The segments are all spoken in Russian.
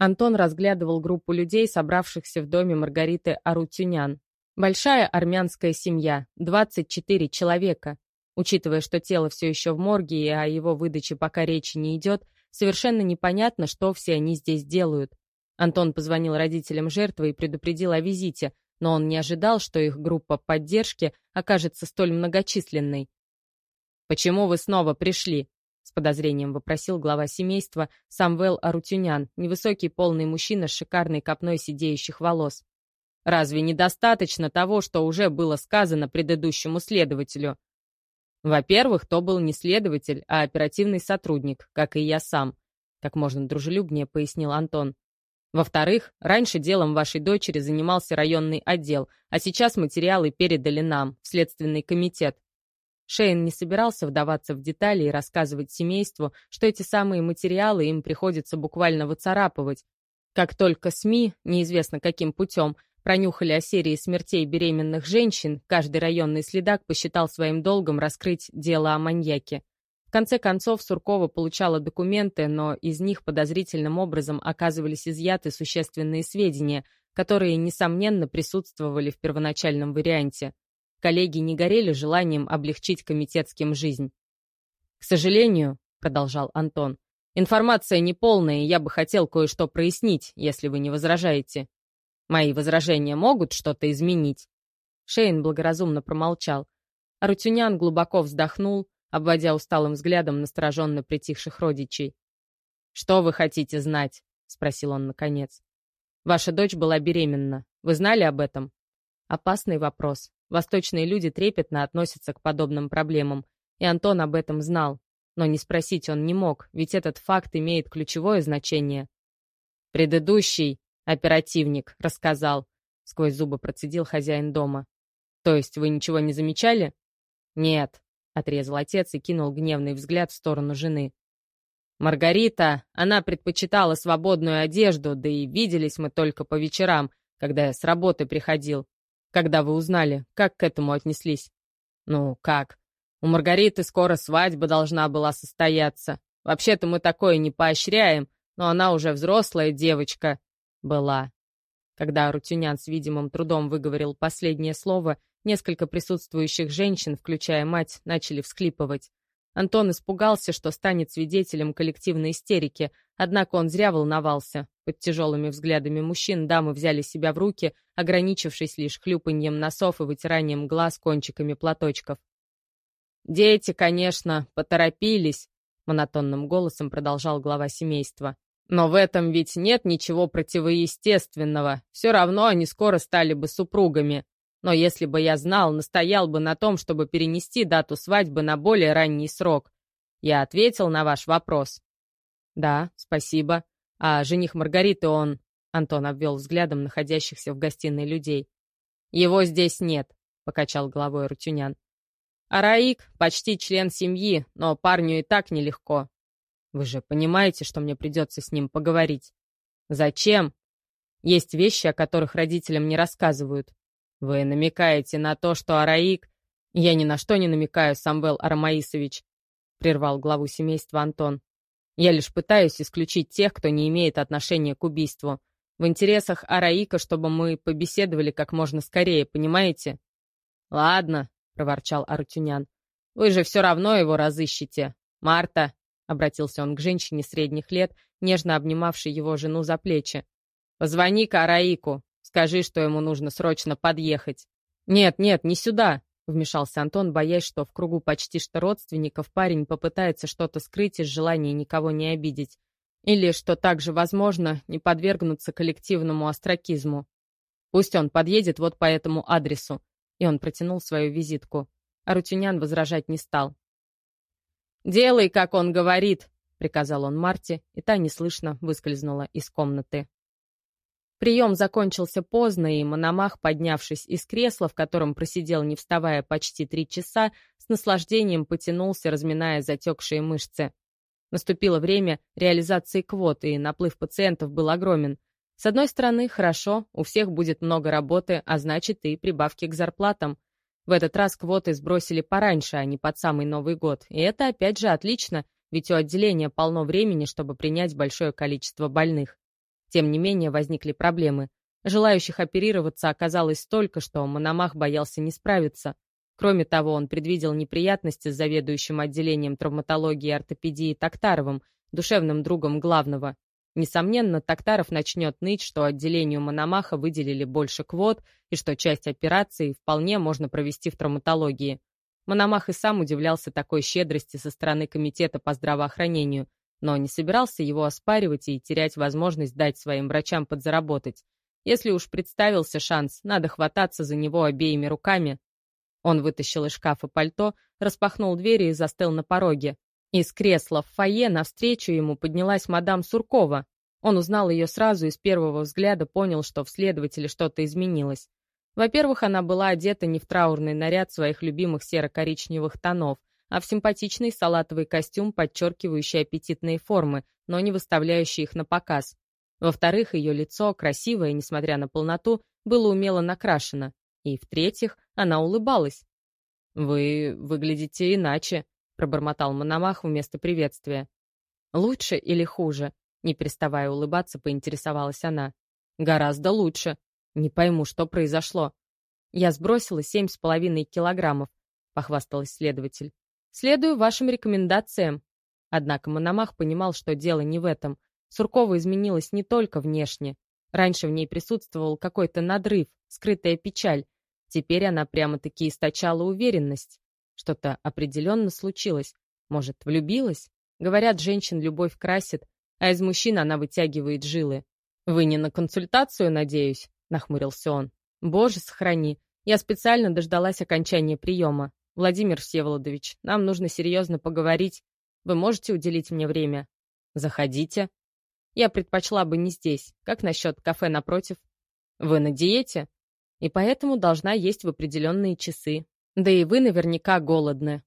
Антон разглядывал группу людей, собравшихся в доме Маргариты Арутюнян. Большая армянская семья, 24 человека. Учитывая, что тело все еще в морге и о его выдаче пока речи не идет, совершенно непонятно, что все они здесь делают. Антон позвонил родителям жертвы и предупредил о визите, но он не ожидал, что их группа поддержки окажется столь многочисленной. «Почему вы снова пришли?» — с подозрением вопросил глава семейства Самвел Арутюнян, невысокий полный мужчина с шикарной копной сидеющих волос. «Разве недостаточно того, что уже было сказано предыдущему следователю?» Во-первых, то был не следователь, а оперативный сотрудник, как и я сам, как можно дружелюбнее пояснил Антон. Во-вторых, раньше делом вашей дочери занимался районный отдел, а сейчас материалы передали нам, в Следственный комитет. Шейн не собирался вдаваться в детали и рассказывать семейству, что эти самые материалы им приходится буквально выцарапывать. Как только СМИ, неизвестно каким путем, пронюхали о серии смертей беременных женщин, каждый районный следак посчитал своим долгом раскрыть дело о маньяке. В конце концов, Суркова получала документы, но из них подозрительным образом оказывались изъяты существенные сведения, которые, несомненно, присутствовали в первоначальном варианте. Коллеги не горели желанием облегчить комитетским жизнь. «К сожалению», — продолжал Антон, — «информация неполная, и я бы хотел кое-что прояснить, если вы не возражаете. Мои возражения могут что-то изменить?» Шейн благоразумно промолчал. Арутюнян глубоко вздохнул, обводя усталым взглядом настороженно притихших родичей. «Что вы хотите знать?» — спросил он наконец. «Ваша дочь была беременна. Вы знали об этом?» Опасный вопрос. Восточные люди трепетно относятся к подобным проблемам, и Антон об этом знал. Но не спросить он не мог, ведь этот факт имеет ключевое значение. «Предыдущий оперативник рассказал», — сквозь зубы процедил хозяин дома. «То есть вы ничего не замечали?» «Нет», — отрезал отец и кинул гневный взгляд в сторону жены. «Маргарита, она предпочитала свободную одежду, да и виделись мы только по вечерам, когда я с работы приходил. Когда вы узнали, как к этому отнеслись?» «Ну, как? У Маргариты скоро свадьба должна была состояться. Вообще-то мы такое не поощряем, но она уже взрослая девочка была». Когда Рутюнян с видимым трудом выговорил последнее слово, Несколько присутствующих женщин, включая мать, начали всхлипывать. Антон испугался, что станет свидетелем коллективной истерики, однако он зря волновался. Под тяжелыми взглядами мужчин дамы взяли себя в руки, ограничившись лишь хлюпаньем носов и вытиранием глаз кончиками платочков. «Дети, конечно, поторопились», — монотонным голосом продолжал глава семейства. «Но в этом ведь нет ничего противоестественного. Все равно они скоро стали бы супругами. Но если бы я знал, настоял бы на том, чтобы перенести дату свадьбы на более ранний срок. Я ответил на ваш вопрос. Да, спасибо. А жених Маргариты он... Антон обвел взглядом находящихся в гостиной людей. «Его здесь нет», — покачал головой Рутюнян. «А Раик почти член семьи, но парню и так нелегко. Вы же понимаете, что мне придется с ним поговорить. Зачем? Есть вещи, о которых родителям не рассказывают. «Вы намекаете на то, что Араик...» «Я ни на что не намекаю, Самвел Арамаисович», — прервал главу семейства Антон. «Я лишь пытаюсь исключить тех, кто не имеет отношения к убийству. В интересах Араика, чтобы мы побеседовали как можно скорее, понимаете?» «Ладно», — проворчал Арутюнян. «Вы же все равно его разыщете. Марта», — обратился он к женщине средних лет, нежно обнимавшей его жену за плечи. «Позвони-ка Араику. Скажи, что ему нужно срочно подъехать». «Нет, нет, не сюда», — вмешался Антон, боясь, что в кругу почти что родственников парень попытается что-то скрыть из желания никого не обидеть. Или, что также возможно, не подвергнуться коллективному остракизму. Пусть он подъедет вот по этому адресу. И он протянул свою визитку. А Рутюнян возражать не стал. «Делай, как он говорит», — приказал он Марте, и та неслышно выскользнула из комнаты. Прием закончился поздно, и Мономах, поднявшись из кресла, в котором просидел, не вставая почти три часа, с наслаждением потянулся, разминая затекшие мышцы. Наступило время реализации квоты, и наплыв пациентов был огромен. С одной стороны, хорошо, у всех будет много работы, а значит и прибавки к зарплатам. В этот раз квоты сбросили пораньше, а не под самый Новый год. И это опять же отлично, ведь у отделения полно времени, чтобы принять большое количество больных. Тем не менее, возникли проблемы. Желающих оперироваться оказалось столько, что Мономах боялся не справиться. Кроме того, он предвидел неприятности с заведующим отделением травматологии и ортопедии Токтаровым, душевным другом главного. Несомненно, Токтаров начнет ныть, что отделению Мономаха выделили больше квот и что часть операций вполне можно провести в травматологии. Мономах и сам удивлялся такой щедрости со стороны Комитета по здравоохранению, но не собирался его оспаривать и терять возможность дать своим врачам подзаработать. Если уж представился шанс, надо хвататься за него обеими руками. Он вытащил из шкафа пальто, распахнул двери и застыл на пороге. Из кресла в фойе навстречу ему поднялась мадам Суркова. Он узнал ее сразу и с первого взгляда понял, что в следователе что-то изменилось. Во-первых, она была одета не в траурный наряд своих любимых серо-коричневых тонов, а в симпатичный салатовый костюм, подчеркивающий аппетитные формы, но не выставляющий их на показ. Во-вторых, ее лицо, красивое, несмотря на полноту, было умело накрашено. И, в-третьих, она улыбалась. «Вы выглядите иначе», — пробормотал Мономах вместо приветствия. «Лучше или хуже?» — не переставая улыбаться, поинтересовалась она. «Гораздо лучше. Не пойму, что произошло». «Я сбросила семь с половиной килограммов», — похвасталась следователь. «Следую вашим рекомендациям». Однако Мономах понимал, что дело не в этом — Суркова изменилась не только внешне. Раньше в ней присутствовал какой-то надрыв, скрытая печаль. Теперь она прямо-таки источала уверенность. Что-то определенно случилось. Может, влюбилась? Говорят, женщин любовь красит, а из мужчин она вытягивает жилы. «Вы не на консультацию, надеюсь?» — нахмурился он. «Боже, сохрани. Я специально дождалась окончания приема. Владимир Всеволодович, нам нужно серьезно поговорить. Вы можете уделить мне время?» «Заходите», я предпочла бы не здесь. Как насчет кафе напротив? Вы на диете? И поэтому должна есть в определенные часы. Да и вы наверняка голодны.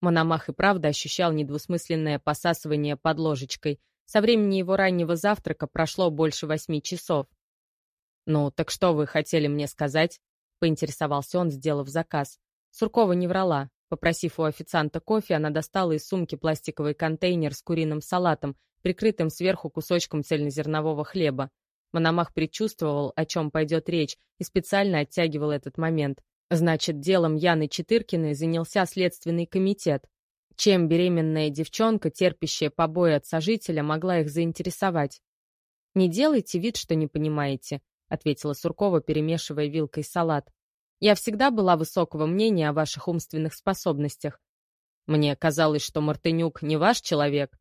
Мономах и правда ощущал недвусмысленное посасывание под ложечкой. Со времени его раннего завтрака прошло больше восьми часов. «Ну, так что вы хотели мне сказать?» — поинтересовался он, сделав заказ. Суркова не врала. Попросив у официанта кофе, она достала из сумки пластиковый контейнер с куриным салатом прикрытым сверху кусочком цельнозернового хлеба. Мономах предчувствовал, о чем пойдет речь, и специально оттягивал этот момент. Значит, делом Яны Четыркиной занялся Следственный комитет. Чем беременная девчонка, терпящая побои от сожителя, могла их заинтересовать? «Не делайте вид, что не понимаете», — ответила Суркова, перемешивая вилкой салат. «Я всегда была высокого мнения о ваших умственных способностях. Мне казалось, что Мартынюк не ваш человек.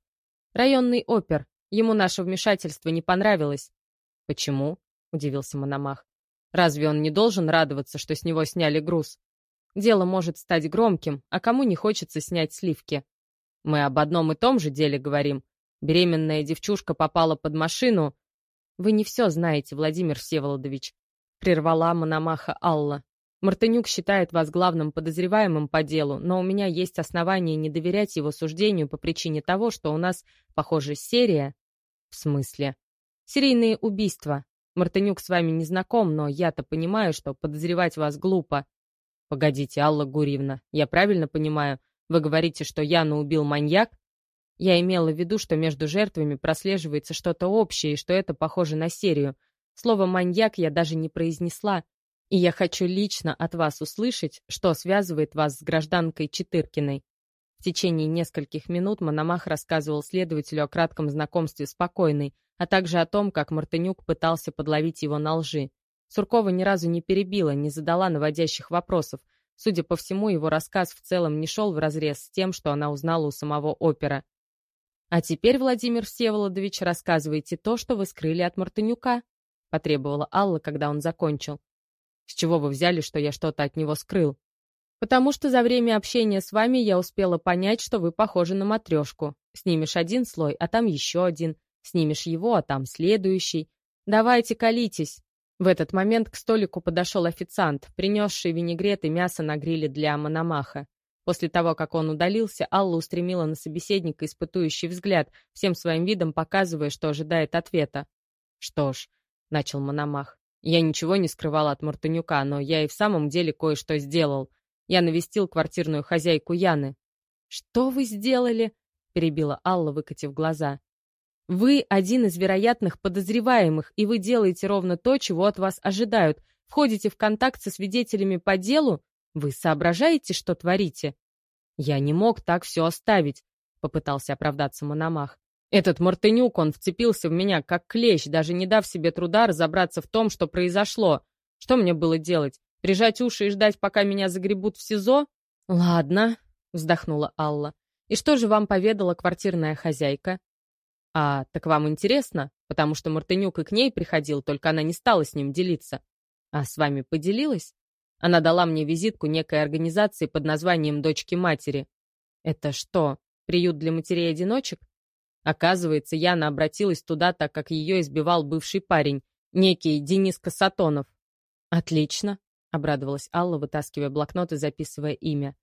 Районный опер. Ему наше вмешательство не понравилось. Почему? Удивился Мономах. Разве он не должен радоваться, что с него сняли груз? Дело может стать громким, а кому не хочется снять сливки? Мы об одном и том же деле говорим. Беременная девчушка попала под машину. Вы не все знаете, Владимир Всеволодович. Прервала Мономаха Алла. Мартынюк считает вас главным подозреваемым по делу, но у меня есть основания не доверять его суждению по причине того, что у нас, похоже, серия... В смысле? Серийные убийства. Мартынюк с вами не знаком, но я-то понимаю, что подозревать вас глупо. Погодите, Алла Гурьевна, я правильно понимаю? Вы говорите, что Яну убил маньяк? Я имела в виду, что между жертвами прослеживается что-то общее и что это похоже на серию. Слово «маньяк» я даже не произнесла, и я хочу лично от вас услышать, что связывает вас с гражданкой Четыркиной. В течение нескольких минут Мономах рассказывал следователю о кратком знакомстве с покойной, а также о том, как Мартынюк пытался подловить его на лжи. Суркова ни разу не перебила, не задала наводящих вопросов. Судя по всему, его рассказ в целом не шел вразрез с тем, что она узнала у самого опера. «А теперь, Владимир Всеволодович, рассказывайте то, что вы скрыли от Мартынюка», — потребовала Алла, когда он закончил. С чего вы взяли, что я что-то от него скрыл? Потому что за время общения с вами я успела понять, что вы похожи на матрешку. Снимешь один слой, а там еще один. Снимешь его, а там следующий. Давайте колитесь. В этот момент к столику подошел официант, принесший винегрет и мясо на гриле для Мономаха. После того, как он удалился, Алла устремила на собеседника испытующий взгляд, всем своим видом показывая, что ожидает ответа. «Что ж», — начал Мономах, я ничего не скрывал от Мартынюка, но я и в самом деле кое-что сделал. Я навестил квартирную хозяйку Яны. «Что вы сделали?» — перебила Алла, выкатив глаза. Вы один из вероятных подозреваемых, и вы делаете ровно то, чего от вас ожидают. Входите в контакт со свидетелями по делу. Вы соображаете, что творите? Я не мог так все оставить, попытался оправдаться Мономах. Этот Мартынюк, он вцепился в меня как клещ, даже не дав себе труда разобраться в том, что произошло. Что мне было делать? Прижать уши и ждать, пока меня загребут в СИЗО? Ладно, вздохнула Алла. И что же вам поведала квартирная хозяйка? А так вам интересно? Потому что Мартынюк и к ней приходил, только она не стала с ним делиться. А с вами поделилась? Она дала мне визитку некой организации под названием «Дочки матери». Это что, приют для матерей-одиночек? Оказывается, Яна обратилась туда, так как ее избивал бывший парень, некий Денис Касатонов. «Отлично», — обрадовалась Алла, вытаскивая блокнот и записывая имя.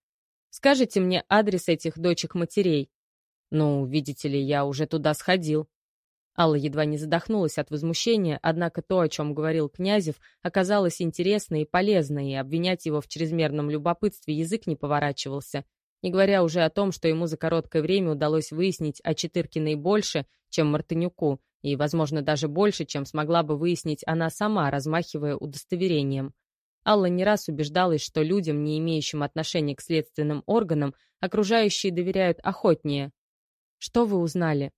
«Скажите мне адрес этих дочек-матерей». «Ну, видите ли, я уже туда сходил». Алла едва не задохнулась от возмущения, однако то, о чем говорил Князев, оказалось интересно и полезно, и обвинять его в чрезмерном любопытстве язык не поворачивался. Не говоря уже о том, что ему за короткое время удалось выяснить о Четыркиной больше, чем Мартынюку, и, возможно, даже больше, чем смогла бы выяснить она сама, размахивая удостоверением. Алла не раз убеждалась, что людям, не имеющим отношения к следственным органам, окружающие доверяют охотнее. «Что вы узнали?»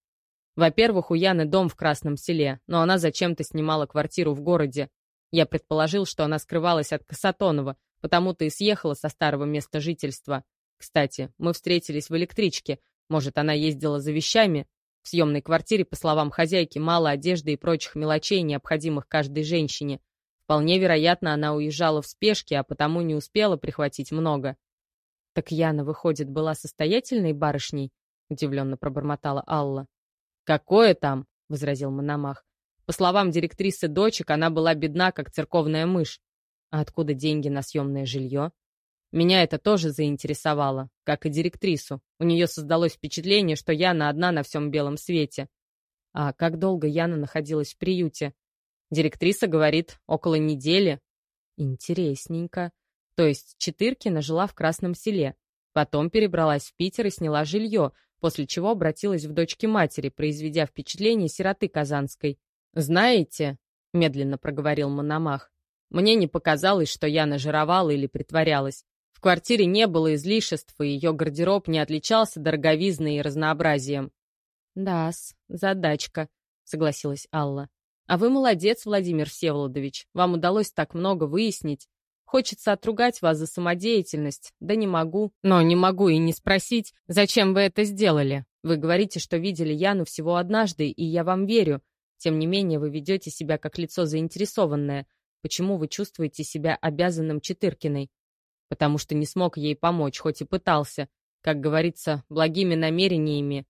«Во-первых, у Яны дом в Красном селе, но она зачем-то снимала квартиру в городе. Я предположил, что она скрывалась от Касатонова, потому-то и съехала со старого места жительства. Кстати, мы встретились в электричке. Может, она ездила за вещами? В съемной квартире, по словам хозяйки, мало одежды и прочих мелочей, необходимых каждой женщине. Вполне вероятно, она уезжала в спешке, а потому не успела прихватить много. «Так Яна, выходит, была состоятельной барышней?» — удивленно пробормотала Алла. «Какое там?» — возразил Мономах. «По словам директрисы дочек, она была бедна, как церковная мышь. А откуда деньги на съемное жилье?» Меня это тоже заинтересовало, как и директрису. У нее создалось впечатление, что Яна одна на всем белом свете. А как долго Яна находилась в приюте? Директриса говорит, около недели. Интересненько. То есть Четыркина жила в Красном селе. Потом перебралась в Питер и сняла жилье, после чего обратилась в дочки матери, произведя впечатление сироты Казанской. «Знаете», — медленно проговорил Мономах, «мне не показалось, что я нажировала или притворялась. В квартире не было излишеств, и ее гардероб не отличался дороговизной и разнообразием». «Да-с, задачка», — согласилась Алла. А вы молодец, Владимир Всеволодович. Вам удалось так много выяснить. Хочется отругать вас за самодеятельность, да не могу. Но не могу и не спросить, зачем вы это сделали. Вы говорите, что видели Яну всего однажды, и я вам верю. Тем не менее, вы ведете себя как лицо заинтересованное. Почему вы чувствуете себя обязанным Четыркиной? Потому что не смог ей помочь, хоть и пытался. Как говорится, благими намерениями.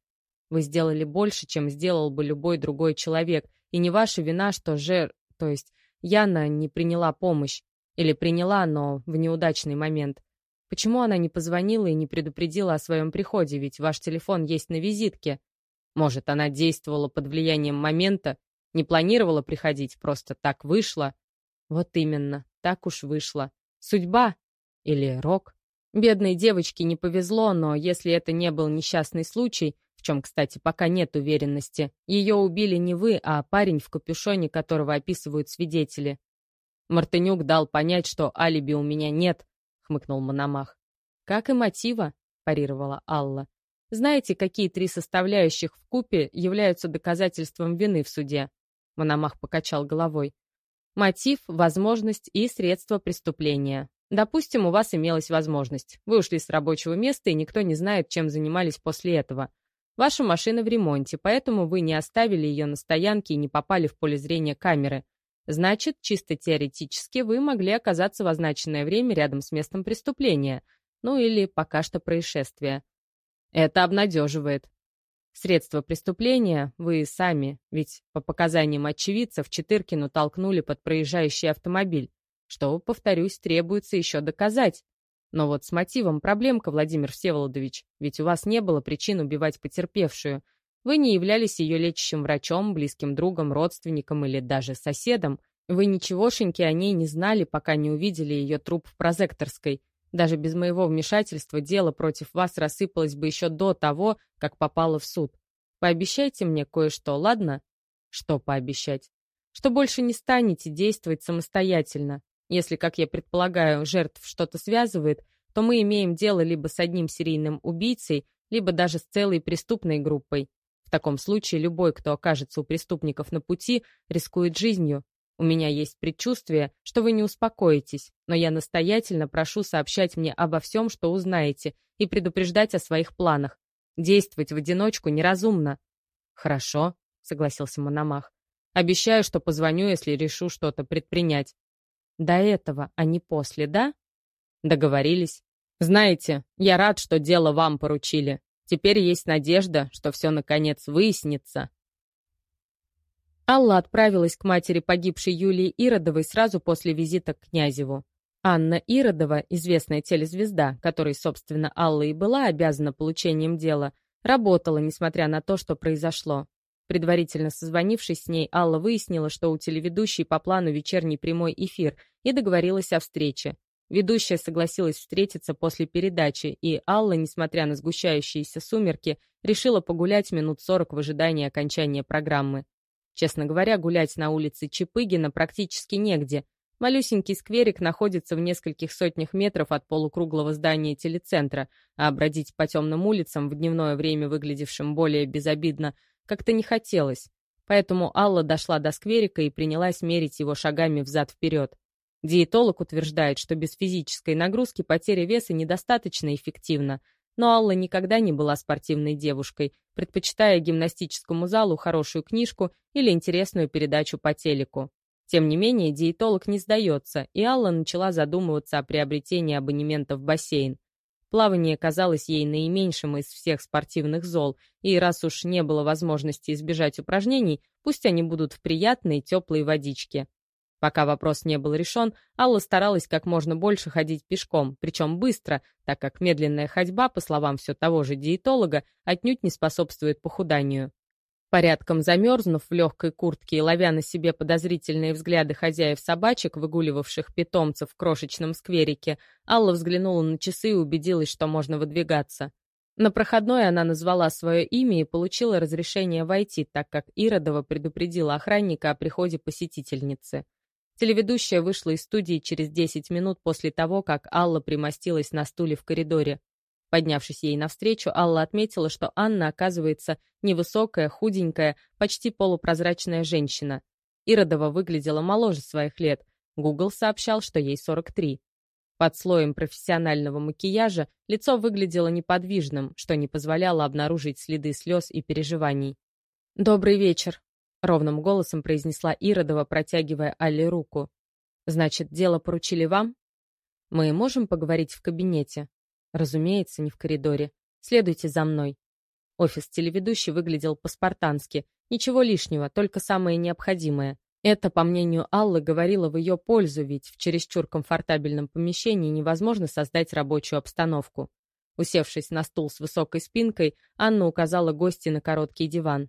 Вы сделали больше, чем сделал бы любой другой человек, и не ваша вина, что Жер, то есть Яна не приняла помощь. Или приняла, но в неудачный момент. Почему она не позвонила и не предупредила о своем приходе, ведь ваш телефон есть на визитке? Может, она действовала под влиянием момента, не планировала приходить, просто так вышло? Вот именно, так уж вышло. Судьба? Или рок? Бедной девочке не повезло, но если это не был несчастный случай, в чем, кстати, пока нет уверенности. Ее убили не вы, а парень в капюшоне, которого описывают свидетели. Мартынюк дал понять, что алиби у меня нет, хмыкнул Мономах. Как и мотива, парировала Алла. Знаете, какие три составляющих в купе являются доказательством вины в суде? Мономах покачал головой. Мотив, возможность и средство преступления. Допустим, у вас имелась возможность. Вы ушли с рабочего места, и никто не знает, чем занимались после этого. Ваша машина в ремонте, поэтому вы не оставили ее на стоянке и не попали в поле зрения камеры. Значит, чисто теоретически вы могли оказаться в означенное время рядом с местом преступления, ну или пока что происшествия. Это обнадеживает. Средство преступления вы сами, ведь по показаниям очевидцев Четыркину толкнули под проезжающий автомобиль, что, повторюсь, требуется еще доказать. Но вот с мотивом проблемка, Владимир Всеволодович, ведь у вас не было причин убивать потерпевшую. Вы не являлись ее лечащим врачом, близким другом, родственником или даже соседом. Вы ничегошеньки о ней не знали, пока не увидели ее труп в прозекторской. Даже без моего вмешательства дело против вас рассыпалось бы еще до того, как попало в суд. Пообещайте мне кое-что, ладно? Что пообещать? Что больше не станете действовать самостоятельно. Если, как я предполагаю, жертв что-то связывает, то мы имеем дело либо с одним серийным убийцей, либо даже с целой преступной группой. В таком случае любой, кто окажется у преступников на пути, рискует жизнью. У меня есть предчувствие, что вы не успокоитесь, но я настоятельно прошу сообщать мне обо всем, что узнаете, и предупреждать о своих планах. Действовать в одиночку неразумно. Хорошо, согласился Мономах. Обещаю, что позвоню, если решу что-то предпринять. До этого, а не после, да? Договорились. Знаете, я рад, что дело вам поручили. Теперь есть надежда, что все наконец выяснится. Алла отправилась к матери погибшей Юлии Иродовой сразу после визита к Князеву. Анна Иродова, известная телезвезда, которой, собственно, Алла и была обязана получением дела, работала, несмотря на то, что произошло. Предварительно созвонившись с ней, Алла выяснила, что у телеведущей по плану вечерний прямой эфир и договорилась о встрече. Ведущая согласилась встретиться после передачи, и Алла, несмотря на сгущающиеся сумерки, решила погулять минут сорок в ожидании окончания программы. Честно говоря, гулять на улице Чапыгина практически негде. Малюсенький скверик находится в нескольких сотнях метров от полукруглого здания телецентра, а бродить по темным улицам, в дневное время выглядевшим более безобидно, как-то не хотелось. Поэтому Алла дошла до скверика и принялась мерить его шагами взад-вперед. Диетолог утверждает, что без физической нагрузки потеря веса недостаточно эффективна, но Алла никогда не была спортивной девушкой, предпочитая гимнастическому залу хорошую книжку или интересную передачу по телеку. Тем не менее, диетолог не сдается, и Алла начала задумываться о приобретении абонемента в бассейн. Плавание казалось ей наименьшим из всех спортивных зол, и раз уж не было возможности избежать упражнений, пусть они будут в приятной теплой водичке. Пока вопрос не был решен, Алла старалась как можно больше ходить пешком, причем быстро, так как медленная ходьба, по словам все того же диетолога, отнюдь не способствует похуданию. Порядком замерзнув в легкой куртке и ловя на себе подозрительные взгляды хозяев собачек, выгуливавших питомцев в крошечном скверике, Алла взглянула на часы и убедилась, что можно выдвигаться. На проходной она назвала свое имя и получила разрешение войти, так как Иродова предупредила охранника о приходе посетительницы. Телеведущая вышла из студии через 10 минут после того, как Алла примостилась на стуле в коридоре. Поднявшись ей навстречу, Алла отметила, что Анна, оказывается, невысокая, худенькая, почти полупрозрачная женщина. Иродова выглядела моложе своих лет. Гугл сообщал, что ей 43. Под слоем профессионального макияжа лицо выглядело неподвижным, что не позволяло обнаружить следы слез и переживаний. «Добрый вечер», — ровным голосом произнесла Иродова, протягивая Алле руку. «Значит, дело поручили вам? Мы можем поговорить в кабинете?» «Разумеется, не в коридоре. Следуйте за мной». Офис телеведущей выглядел по-спартански. Ничего лишнего, только самое необходимое. Это, по мнению Аллы, говорило в ее пользу, ведь в чересчур комфортабельном помещении невозможно создать рабочую обстановку. Усевшись на стул с высокой спинкой, Анна указала гости на короткий диван.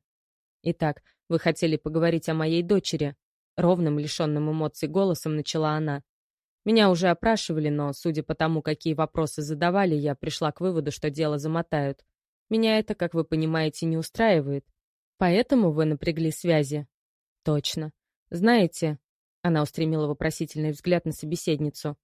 «Итак, вы хотели поговорить о моей дочери?» Ровным, лишенным эмоций голосом начала она. Меня уже опрашивали, но, судя по тому, какие вопросы задавали, я пришла к выводу, что дело замотают. Меня это, как вы понимаете, не устраивает. Поэтому вы напрягли связи? Точно. Знаете, она устремила вопросительный взгляд на собеседницу.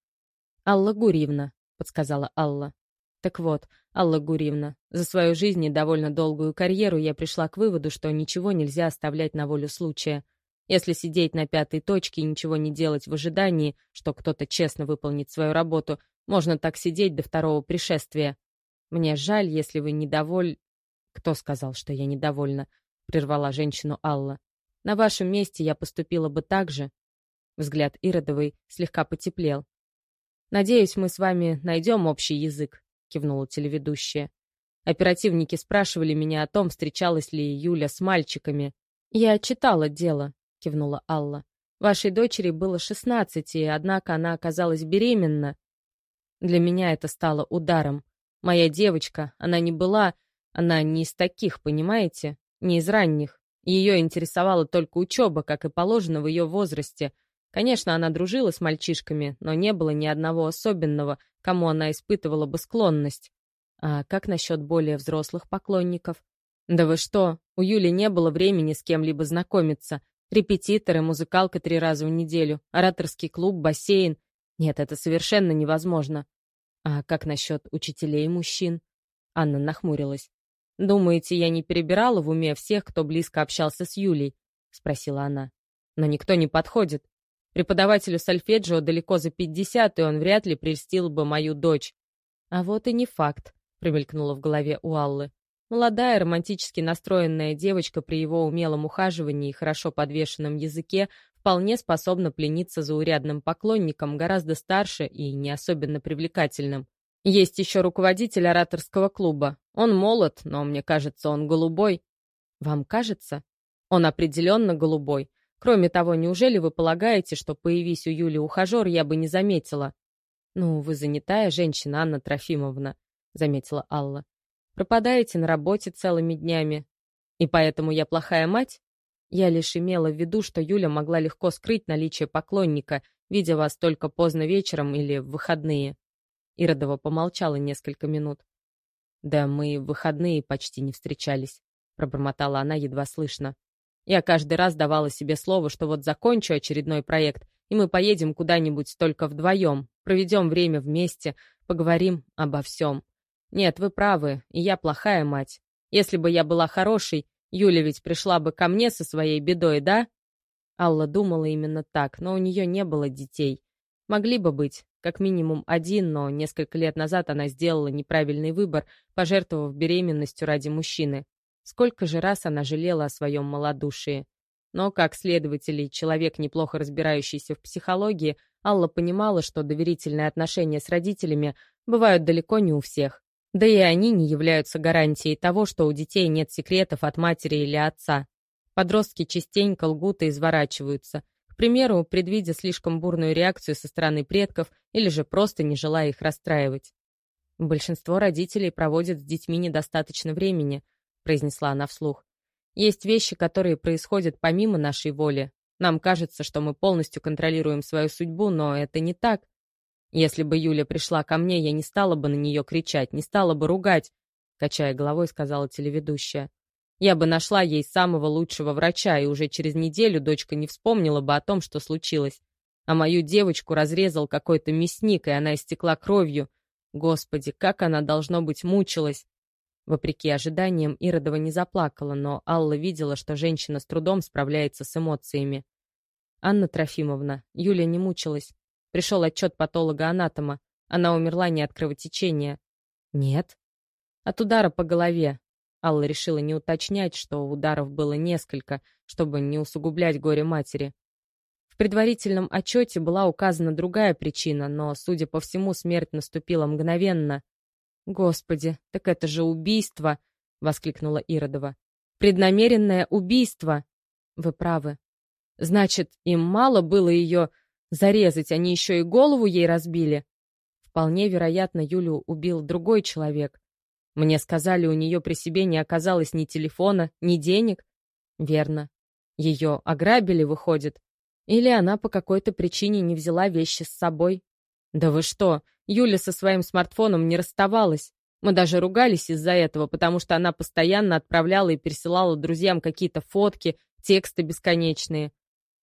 «Алла Гурьевна», — подсказала Алла. Так вот, Алла Гурьевна, за свою жизнь и довольно долгую карьеру я пришла к выводу, что ничего нельзя оставлять на волю случая. Если сидеть на пятой точке и ничего не делать в ожидании, что кто-то честно выполнит свою работу, можно так сидеть до второго пришествия. Мне жаль, если вы недоволь... Кто сказал, что я недовольна? Прервала женщину Алла. На вашем месте я поступила бы так же. Взгляд Иродовой слегка потеплел. Надеюсь, мы с вами найдем общий язык кивнула телеведущая. Оперативники спрашивали меня о том, встречалась ли Юля с мальчиками. «Я читала дело», — кивнула Алла. «Вашей дочери было шестнадцать, и, однако, она оказалась беременна. Для меня это стало ударом. Моя девочка, она не была... Она не из таких, понимаете? Не из ранних. Ее интересовала только учеба, как и положено в ее возрасте. Конечно, она дружила с мальчишками, но не было ни одного особенного, кому она испытывала бы склонность. А как насчет более взрослых поклонников? Да вы что, у Юли не было времени с кем-либо знакомиться. Репетиторы, музыкалка три раза в неделю, ораторский клуб, бассейн. Нет, это совершенно невозможно. А как насчет учителей мужчин? Анна нахмурилась. «Думаете, я не перебирала в уме всех, кто близко общался с Юлей?» — спросила она. «Но никто не подходит. Преподавателю сольфеджио далеко за пятьдесят, и он вряд ли прельстил бы мою дочь». «А вот и не факт», — промелькнуло в голове у Аллы. Молодая, романтически настроенная девочка при его умелом ухаживании и хорошо подвешенном языке вполне способна плениться заурядным поклонником, гораздо старше и не особенно привлекательным. Есть еще руководитель ораторского клуба. Он молод, но мне кажется, он голубой. Вам кажется? Он определенно голубой. Кроме того, неужели вы полагаете, что появись у Юли ухажер, я бы не заметила? Ну, вы занятая женщина, Анна Трофимовна, заметила Алла. Пропадаете на работе целыми днями. И поэтому я плохая мать? Я лишь имела в виду, что Юля могла легко скрыть наличие поклонника, видя вас только поздно вечером или в выходные. Иродова помолчала несколько минут. «Да мы в выходные почти не встречались», — пробормотала она едва слышно. «Я каждый раз давала себе слово, что вот закончу очередной проект, и мы поедем куда-нибудь только вдвоем, проведем время вместе, поговорим обо всем. Нет, вы правы, и я плохая мать. Если бы я была хорошей, Юля ведь пришла бы ко мне со своей бедой, да? Алла думала именно так, но у нее не было детей. Могли бы быть, как минимум один, но несколько лет назад она сделала неправильный выбор, пожертвовав беременностью ради мужчины. Сколько же раз она жалела о своем малодушии. Но, как следователь и человек, неплохо разбирающийся в психологии, Алла понимала, что доверительные отношения с родителями бывают далеко не у всех. Да и они не являются гарантией того, что у детей нет секретов от матери или отца. Подростки частенько лгут и изворачиваются. К примеру, предвидя слишком бурную реакцию со стороны предков или же просто не желая их расстраивать. «Большинство родителей проводят с детьми недостаточно времени», произнесла она вслух. «Есть вещи, которые происходят помимо нашей воли. Нам кажется, что мы полностью контролируем свою судьбу, но это не так. Если бы Юля пришла ко мне, я не стала бы на нее кричать, не стала бы ругать, качая головой, сказала телеведущая. Я бы нашла ей самого лучшего врача, и уже через неделю дочка не вспомнила бы о том, что случилось. А мою девочку разрезал какой-то мясник, и она истекла кровью. Господи, как она, должно быть, мучилась. Вопреки ожиданиям, Иродова не заплакала, но Алла видела, что женщина с трудом справляется с эмоциями. «Анна Трофимовна, Юля не мучилась. Пришел отчет патолога-анатома. Она умерла не от кровотечения. Нет. От удара по голове. Алла решила не уточнять, что ударов было несколько, чтобы не усугублять горе матери. В предварительном отчете была указана другая причина, но, судя по всему, смерть наступила мгновенно. «Господи, так это же убийство!» — воскликнула Иродова. «Преднамеренное убийство!» «Вы правы. Значит, им мало было ее Зарезать они еще и голову ей разбили. Вполне вероятно, Юлю убил другой человек. Мне сказали, у нее при себе не оказалось ни телефона, ни денег. Верно. Ее ограбили, выходит. Или она по какой-то причине не взяла вещи с собой. Да вы что, Юля со своим смартфоном не расставалась. Мы даже ругались из-за этого, потому что она постоянно отправляла и пересылала друзьям какие-то фотки, тексты бесконечные.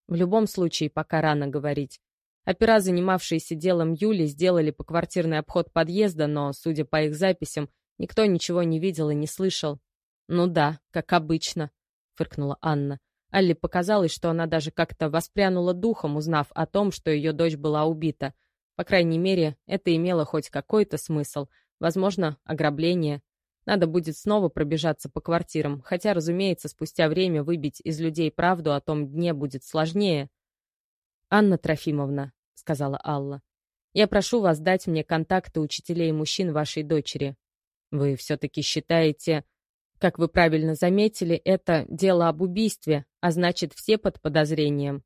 В любом случае, пока рано говорить. Опера, занимавшиеся делом Юли, сделали поквартирный обход подъезда, но, судя по их записям, никто ничего не видел и не слышал. «Ну да, как обычно», — фыркнула Анна. Алле показалось, что она даже как-то воспрянула духом, узнав о том, что ее дочь была убита. По крайней мере, это имело хоть какой-то смысл. Возможно, ограбление. Надо будет снова пробежаться по квартирам, хотя, разумеется, спустя время выбить из людей правду о том дне будет сложнее. «Анна Трофимовна», — сказала Алла, — «я прошу вас дать мне контакты учителей мужчин вашей дочери. Вы все-таки считаете, как вы правильно заметили, это дело об убийстве, а значит, все под подозрением.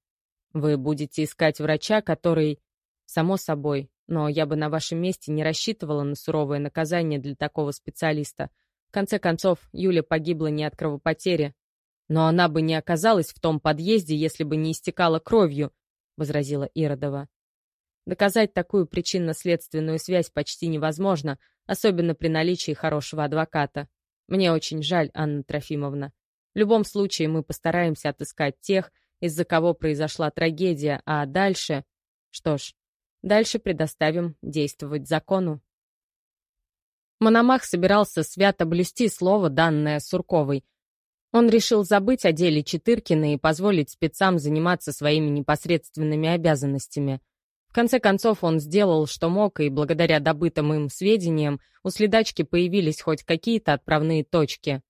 Вы будете искать врача, который... Само собой, но я бы на вашем месте не рассчитывала на суровое наказание для такого специалиста. В конце концов, Юля погибла не от кровопотери. Но она бы не оказалась в том подъезде, если бы не истекала кровью, — возразила Иродова. Доказать такую причинно-следственную связь почти невозможно, особенно при наличии хорошего адвоката. Мне очень жаль, Анна Трофимовна. В любом случае мы постараемся отыскать тех, из-за кого произошла трагедия, а дальше... Что ж, дальше предоставим действовать закону. Мономах собирался свято блюсти слово, данное Сурковой. Он решил забыть о деле Четыркина и позволить спецам заниматься своими непосредственными обязанностями. В конце концов, он сделал, что мог, и благодаря добытым им сведениям у следачки появились хоть какие-то отправные точки.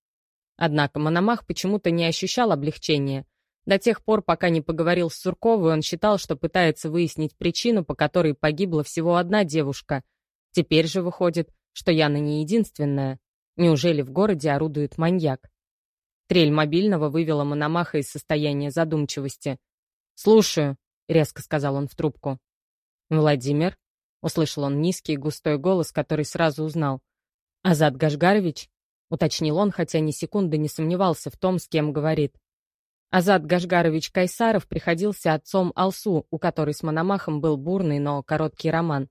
Однако Мономах почему-то не ощущал облегчения. До тех пор, пока не поговорил с Сурковой, он считал, что пытается выяснить причину, по которой погибла всего одна девушка. Теперь же выходит, что Яна не единственная. Неужели в городе орудует маньяк? Трель мобильного вывела Мономаха из состояния задумчивости. «Слушаю», — резко сказал он в трубку. «Владимир?» — услышал он низкий густой голос, который сразу узнал. «Азат Гашгарович?» — уточнил он, хотя ни секунды не сомневался в том, с кем говорит. Азат Гашгарович Кайсаров приходился отцом Алсу, у которой с Мономахом был бурный, но короткий роман.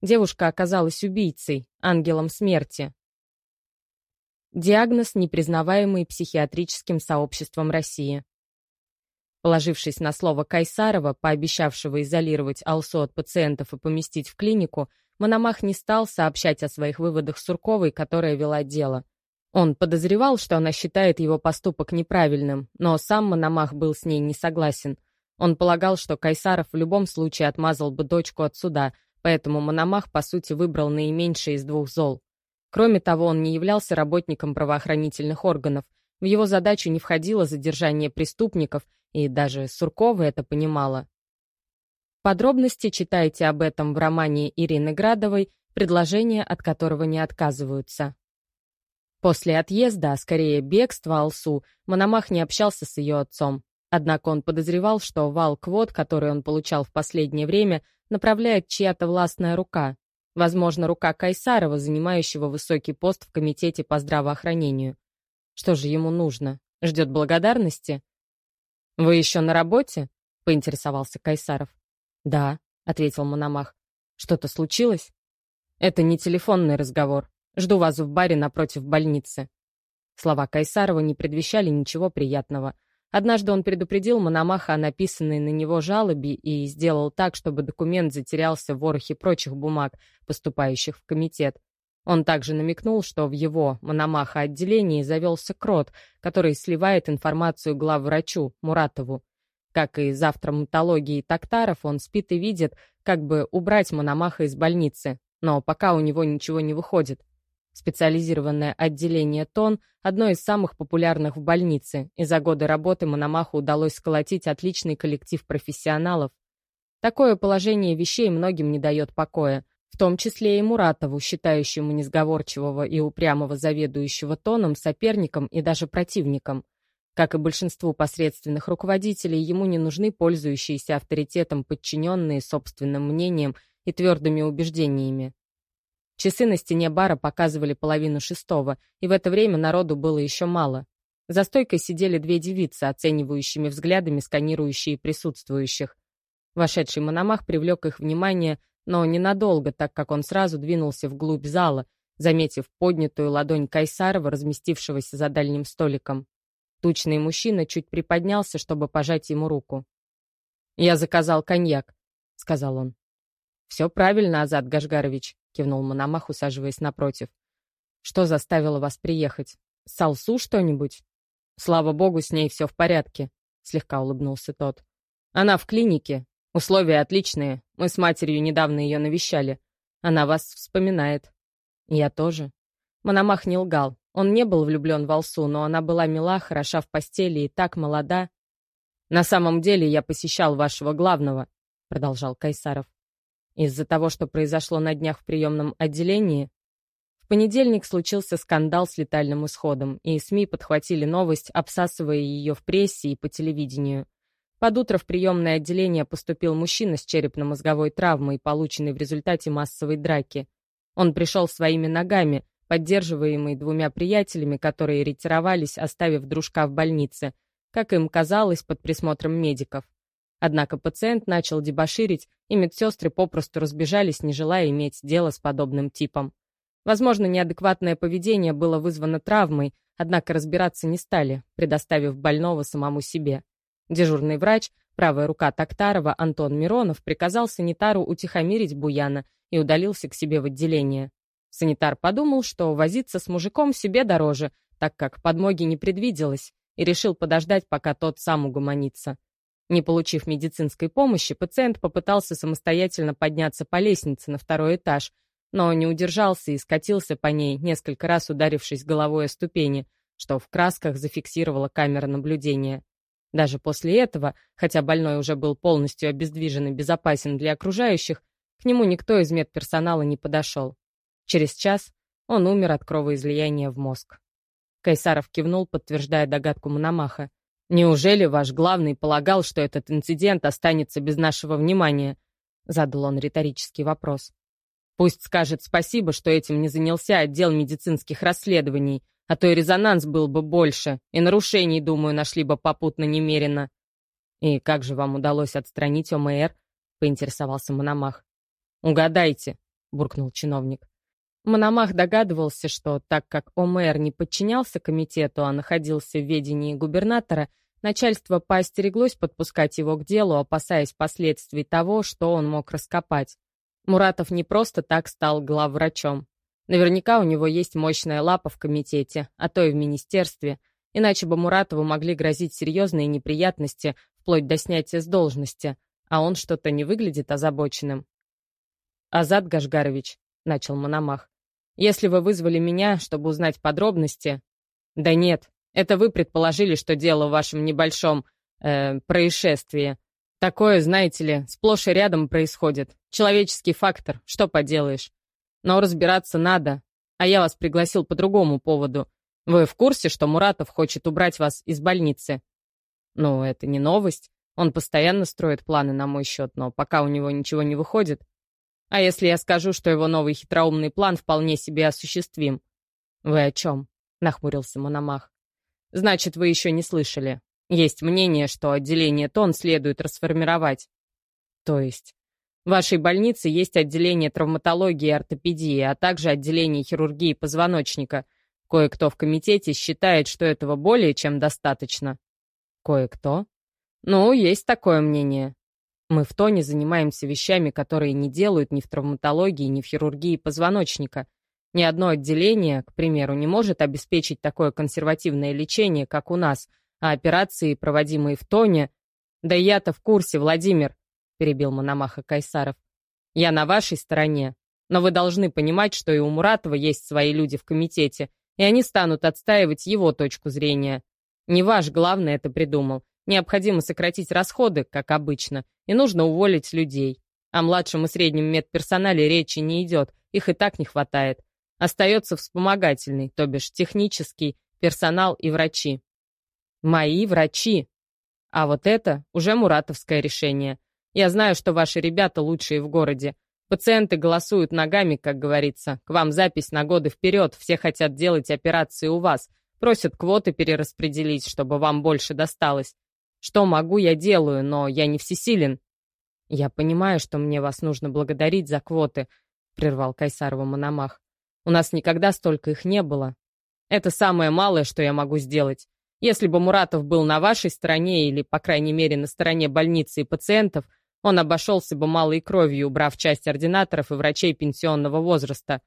Девушка оказалась убийцей, ангелом смерти. Диагноз, непризнаваемый психиатрическим сообществом России. Положившись на слово Кайсарова, пообещавшего изолировать Алсу от пациентов и поместить в клинику, Мономах не стал сообщать о своих выводах Сурковой, которая вела дело. Он подозревал, что она считает его поступок неправильным, но сам Мономах был с ней не согласен. Он полагал, что Кайсаров в любом случае отмазал бы дочку от суда, Поэтому Мономах, по сути, выбрал наименьшее из двух зол. Кроме того, он не являлся работником правоохранительных органов. В его задачу не входило задержание преступников, и даже Суркова это понимала. Подробности читайте об этом в романе Ирины Градовой «Предложение, от которого не отказываются». После отъезда, а скорее бегства Алсу, Мономах не общался с ее отцом. Однако он подозревал, что вал квот, который он получал в последнее время, направляет чья-то властная рука. Возможно, рука Кайсарова, занимающего высокий пост в Комитете по здравоохранению. Что же ему нужно? Ждет благодарности? «Вы еще на работе?» — поинтересовался Кайсаров. «Да», — ответил Мономах. «Что-то случилось?» «Это не телефонный разговор. Жду вас в баре напротив больницы». Слова Кайсарова не предвещали ничего приятного — Однажды он предупредил Мономаха о написанной на него жалобе и сделал так, чтобы документ затерялся в ворохе прочих бумаг, поступающих в комитет. Он также намекнул, что в его, Мономаха, отделении завелся крот, который сливает информацию главврачу, Муратову. Как и завтра мутологии Токтаров, он спит и видит, как бы убрать Мономаха из больницы, но пока у него ничего не выходит. Специализированное отделение ТОН – одно из самых популярных в больнице, и за годы работы Мономаху удалось сколотить отличный коллектив профессионалов. Такое положение вещей многим не дает покоя, в том числе и Муратову, считающему несговорчивого и упрямого заведующего тоном соперником и даже противником. Как и большинству посредственных руководителей, ему не нужны пользующиеся авторитетом подчиненные собственным мнением и твердыми убеждениями. Часы на стене бара показывали половину шестого, и в это время народу было еще мало. За стойкой сидели две девицы, оценивающими взглядами сканирующие присутствующих. Вошедший Мономах привлек их внимание, но ненадолго, так как он сразу двинулся вглубь зала, заметив поднятую ладонь Кайсарова, разместившегося за дальним столиком. Тучный мужчина чуть приподнялся, чтобы пожать ему руку. «Я заказал коньяк», — сказал он. «Все правильно, Азат Гашгарович. — кивнул Мономах, усаживаясь напротив. «Что заставило вас приехать? Салсу что-нибудь?» «Слава богу, с ней все в порядке», — слегка улыбнулся тот. «Она в клинике. Условия отличные. Мы с матерью недавно ее навещали. Она вас вспоминает». «Я тоже». Мономах не лгал. Он не был влюблен в Алсу, но она была мила, хороша в постели и так молода. «На самом деле я посещал вашего главного», — продолжал Кайсаров. Из-за того, что произошло на днях в приемном отделении, в понедельник случился скандал с летальным исходом, и СМИ подхватили новость, обсасывая ее в прессе и по телевидению. Под утро в приемное отделение поступил мужчина с черепно-мозговой травмой, полученной в результате массовой драки. Он пришел своими ногами, поддерживаемый двумя приятелями, которые ретировались, оставив дружка в больнице, как им казалось, под присмотром медиков. Однако пациент начал дебоширить, и медсестры попросту разбежались, не желая иметь дело с подобным типом. Возможно, неадекватное поведение было вызвано травмой, однако разбираться не стали, предоставив больного самому себе. Дежурный врач, правая рука Токтарова Антон Миронов, приказал санитару утихомирить Буяна и удалился к себе в отделение. Санитар подумал, что возиться с мужиком себе дороже, так как подмоги не предвиделось, и решил подождать, пока тот сам угомонится. Не получив медицинской помощи, пациент попытался самостоятельно подняться по лестнице на второй этаж, но не удержался и скатился по ней, несколько раз ударившись головой о ступени, что в красках зафиксировала камера наблюдения. Даже после этого, хотя больной уже был полностью обездвижен и безопасен для окружающих, к нему никто из медперсонала не подошел. Через час он умер от кровоизлияния в мозг. Кайсаров кивнул, подтверждая догадку Мономаха. «Неужели ваш главный полагал, что этот инцидент останется без нашего внимания?» Задал он риторический вопрос. «Пусть скажет спасибо, что этим не занялся отдел медицинских расследований, а то и резонанс был бы больше, и нарушений, думаю, нашли бы попутно немерено». «И как же вам удалось отстранить ОМР?» — поинтересовался Мономах. «Угадайте», — буркнул чиновник. Мономах догадывался, что так как ОМР не подчинялся комитету, а находился в ведении губернатора, Начальство поостереглось подпускать его к делу, опасаясь последствий того, что он мог раскопать. Муратов не просто так стал главврачом. Наверняка у него есть мощная лапа в комитете, а то и в министерстве, иначе бы Муратову могли грозить серьезные неприятности, вплоть до снятия с должности, а он что-то не выглядит озабоченным. «Азат Гашгарович», — начал Мономах, — «если вы вызвали меня, чтобы узнать подробности...» «Да нет, это вы предположили, что дело в вашем небольшом э, происшествии. Такое, знаете ли, сплошь и рядом происходит. Человеческий фактор, что поделаешь. Но разбираться надо. А я вас пригласил по другому поводу. Вы в курсе, что Муратов хочет убрать вас из больницы? Ну, это не новость. Он постоянно строит планы на мой счет, но пока у него ничего не выходит. А если я скажу, что его новый хитроумный план вполне себе осуществим? Вы о чем? Нахмурился Мономах. Значит, вы еще не слышали. Есть мнение, что отделение ТОН следует расформировать. То есть? В вашей больнице есть отделение травматологии и ортопедии, а также отделение хирургии позвоночника. Кое-кто в комитете считает, что этого более чем достаточно. Кое-кто? Ну, есть такое мнение. Мы в ТОНе занимаемся вещами, которые не делают ни в травматологии, ни в хирургии позвоночника. Ни одно отделение, к примеру, не может обеспечить такое консервативное лечение, как у нас, а операции, проводимые в Тоне... «Да я-то в курсе, Владимир», — перебил Мономаха Кайсаров. «Я на вашей стороне, но вы должны понимать, что и у Муратова есть свои люди в комитете, и они станут отстаивать его точку зрения. Не ваш главный это придумал. Необходимо сократить расходы, как обычно, и нужно уволить людей. О младшем и среднем медперсонале речи не идет, их и так не хватает. Остается вспомогательный, то бишь технический, персонал и врачи. Мои врачи. А вот это уже муратовское решение. Я знаю, что ваши ребята лучшие в городе. Пациенты голосуют ногами, как говорится. К вам запись на годы вперед, все хотят делать операции у вас. Просят квоты перераспределить, чтобы вам больше досталось. Что могу, я делаю, но я не всесилен. Я понимаю, что мне вас нужно благодарить за квоты, прервал Кайсарова Мономах. У нас никогда столько их не было. Это самое малое, что я могу сделать. Если бы Муратов был на вашей стороне или, по крайней мере, на стороне больницы и пациентов, он обошелся бы малой кровью, убрав часть ординаторов и врачей пенсионного возраста.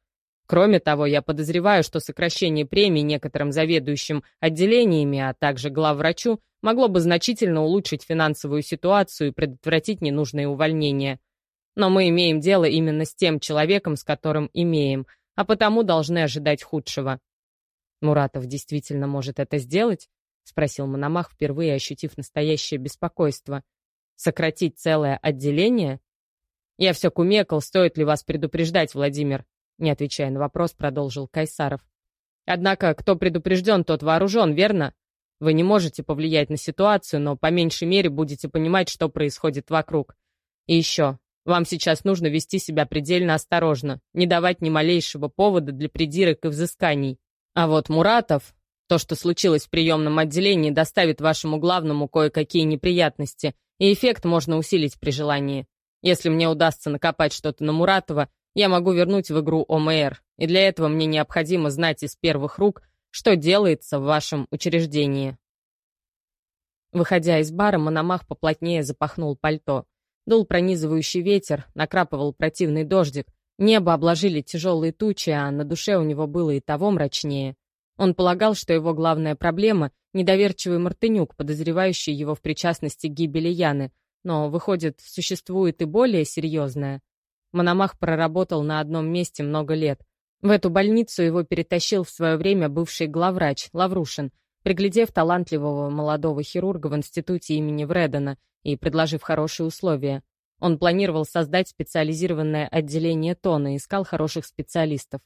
Кроме того, я подозреваю, что сокращение премий некоторым заведующим отделениями, а также главврачу, могло бы значительно улучшить финансовую ситуацию и предотвратить ненужные увольнения. Но мы имеем дело именно с тем человеком, с которым имеем – а потому должны ожидать худшего. «Муратов действительно может это сделать?» — спросил Мономах, впервые ощутив настоящее беспокойство. «Сократить целое отделение?» «Я все кумекал, стоит ли вас предупреждать, Владимир?» Не отвечая на вопрос, продолжил Кайсаров. «Однако, кто предупрежден, тот вооружен, верно? Вы не можете повлиять на ситуацию, но по меньшей мере будете понимать, что происходит вокруг. И еще, вам сейчас нужно вести себя предельно осторожно, не давать ни малейшего повода для придирок и взысканий. А вот Муратов, то, что случилось в приемном отделении, доставит вашему главному кое-какие неприятности, и эффект можно усилить при желании. Если мне удастся накопать что-то на Муратова, я могу вернуть в игру ОМР, и для этого мне необходимо знать из первых рук, что делается в вашем учреждении». Выходя из бара, Мономах поплотнее запахнул пальто. Дул пронизывающий ветер, накрапывал противный дождик. Небо обложили тяжелые тучи, а на душе у него было и того мрачнее. Он полагал, что его главная проблема — недоверчивый Мартынюк, подозревающий его в причастности к гибели Яны. Но, выходит, существует и более серьезная. Мономах проработал на одном месте много лет. В эту больницу его перетащил в свое время бывший главврач Лаврушин, приглядев талантливого молодого хирурга в институте имени Вредена и предложив хорошие условия. Он планировал создать специализированное отделение тона и искал хороших специалистов.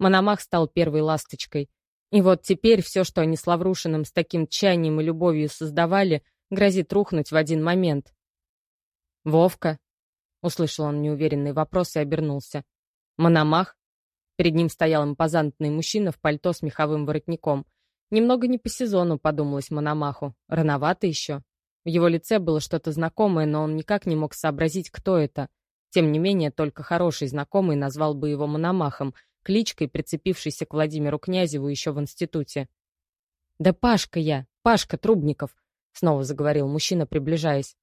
Мономах стал первой ласточкой. И вот теперь все, что они с Лаврушиным с таким тчанием и любовью создавали, грозит рухнуть в один момент. «Вовка?» — услышал он неуверенный вопрос и обернулся. «Мономах?» Перед ним стоял импозантный мужчина в пальто с меховым воротником. Немного не по сезону, подумалось Мономаху. Рановато еще. В его лице было что-то знакомое, но он никак не мог сообразить, кто это. Тем не менее, только хороший знакомый назвал бы его Мономахом — кличкой, прицепившейся к Владимиру Князеву еще в институте. «Да Пашка я, Пашка Трубников», — снова заговорил мужчина, приближаясь.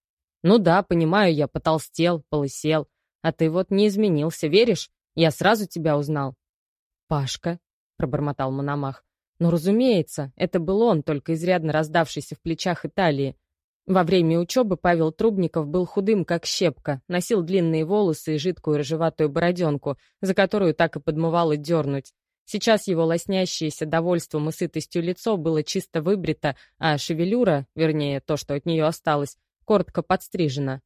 «Ну да, понимаю, я потолстел, полысел, а ты вот не изменился, веришь? Я сразу тебя узнал». «Пашка», — пробормотал Мономах. «Ну, разумеется, это был он, только изрядно раздавшийся в плечах Италии. Во время учебы Павел Трубников был худым, как щепка, носил длинные волосы и жидкую рыжеватую бороденку, за которую так и подмывало дернуть. Сейчас его лоснящееся довольством и сытостью лицо было чисто выбрито, а шевелюра, вернее, то, что от нее осталось, коротко подстрижена.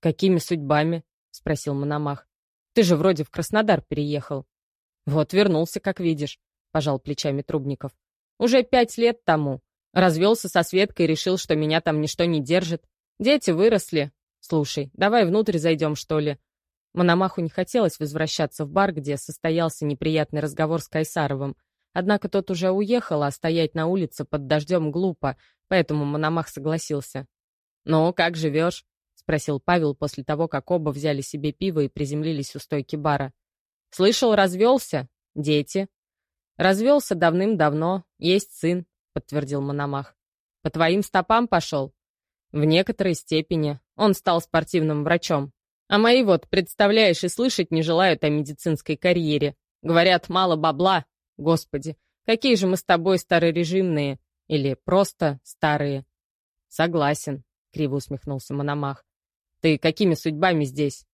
«Какими судьбами?» — спросил Мономах. «Ты же вроде в Краснодар переехал». «Вот вернулся, как видишь», — пожал плечами Трубников. «Уже пять лет тому. Развелся со Светкой и решил, что меня там ничто не держит. Дети выросли. Слушай, давай внутрь зайдем, что ли. Мономаху не хотелось возвращаться в бар, где состоялся неприятный разговор с Кайсаровым. Однако тот уже уехал, а стоять на улице под дождем глупо, поэтому Мономах согласился. «Ну, как живешь?» — спросил Павел после того, как оба взяли себе пиво и приземлились у стойки бара. «Слышал, развелся? Дети?» «Развелся давным-давно. Есть сын подтвердил Мономах. «По твоим стопам пошел?» «В некоторой степени. Он стал спортивным врачом. А мои вот, представляешь, и слышать не желают о медицинской карьере. Говорят, мало бабла. Господи, какие же мы с тобой старорежимные. Или просто старые». «Согласен», — криво усмехнулся Мономах. «Ты какими судьбами здесь?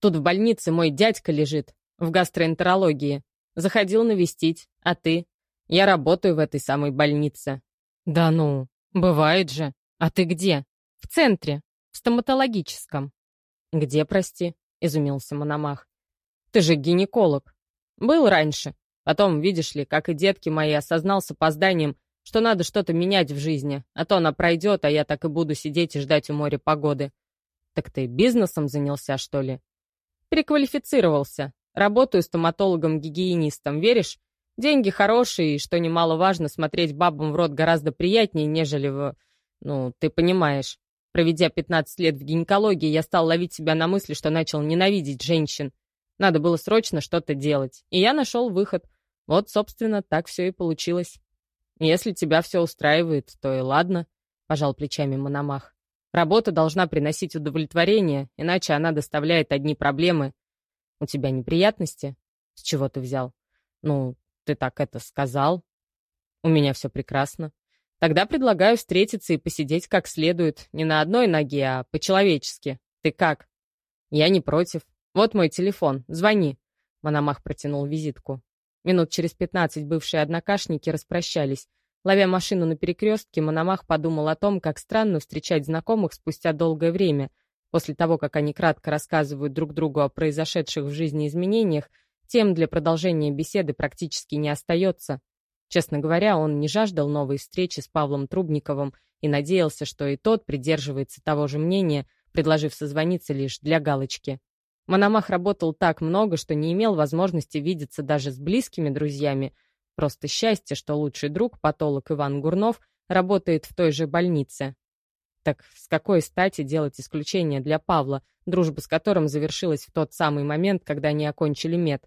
Тут в больнице мой дядька лежит, в гастроэнтерологии. Заходил навестить, а ты?» Я работаю в этой самой больнице». «Да ну, бывает же. А ты где?» «В центре, в стоматологическом». «Где, прости?» — изумился Мономах. «Ты же гинеколог. Был раньше. Потом, видишь ли, как и детки мои, осознал с опозданием, что надо что-то менять в жизни, а то она пройдет, а я так и буду сидеть и ждать у моря погоды. Так ты бизнесом занялся, что ли? Переквалифицировался. Работаю стоматологом-гигиенистом, веришь? Деньги хорошие, и, что немаловажно, смотреть бабам в рот гораздо приятнее, нежели в... Ну, ты понимаешь. Проведя 15 лет в гинекологии, я стал ловить себя на мысли, что начал ненавидеть женщин. Надо было срочно что-то делать. И я нашел выход. Вот, собственно, так все и получилось. Если тебя все устраивает, то и ладно, — пожал плечами Мономах. Работа должна приносить удовлетворение, иначе она доставляет одни проблемы. У тебя неприятности? С чего ты взял? Ну, ты так это сказал? У меня все прекрасно. Тогда предлагаю встретиться и посидеть как следует, не на одной ноге, а по-человечески. Ты как? Я не против. Вот мой телефон. Звони. Мономах протянул визитку. Минут через пятнадцать бывшие однокашники распрощались. Ловя машину на перекрестке, Мономах подумал о том, как странно встречать знакомых спустя долгое время. После того, как они кратко рассказывают друг другу о произошедших в жизни изменениях, тем для продолжения беседы практически не остается. Честно говоря, он не жаждал новой встречи с Павлом Трубниковым и надеялся, что и тот придерживается того же мнения, предложив созвониться лишь для галочки. Мономах работал так много, что не имел возможности видеться даже с близкими друзьями. Просто счастье, что лучший друг, патолог Иван Гурнов, работает в той же больнице. Так с какой стати делать исключение для Павла, дружба с которым завершилась в тот самый момент, когда они окончили мед?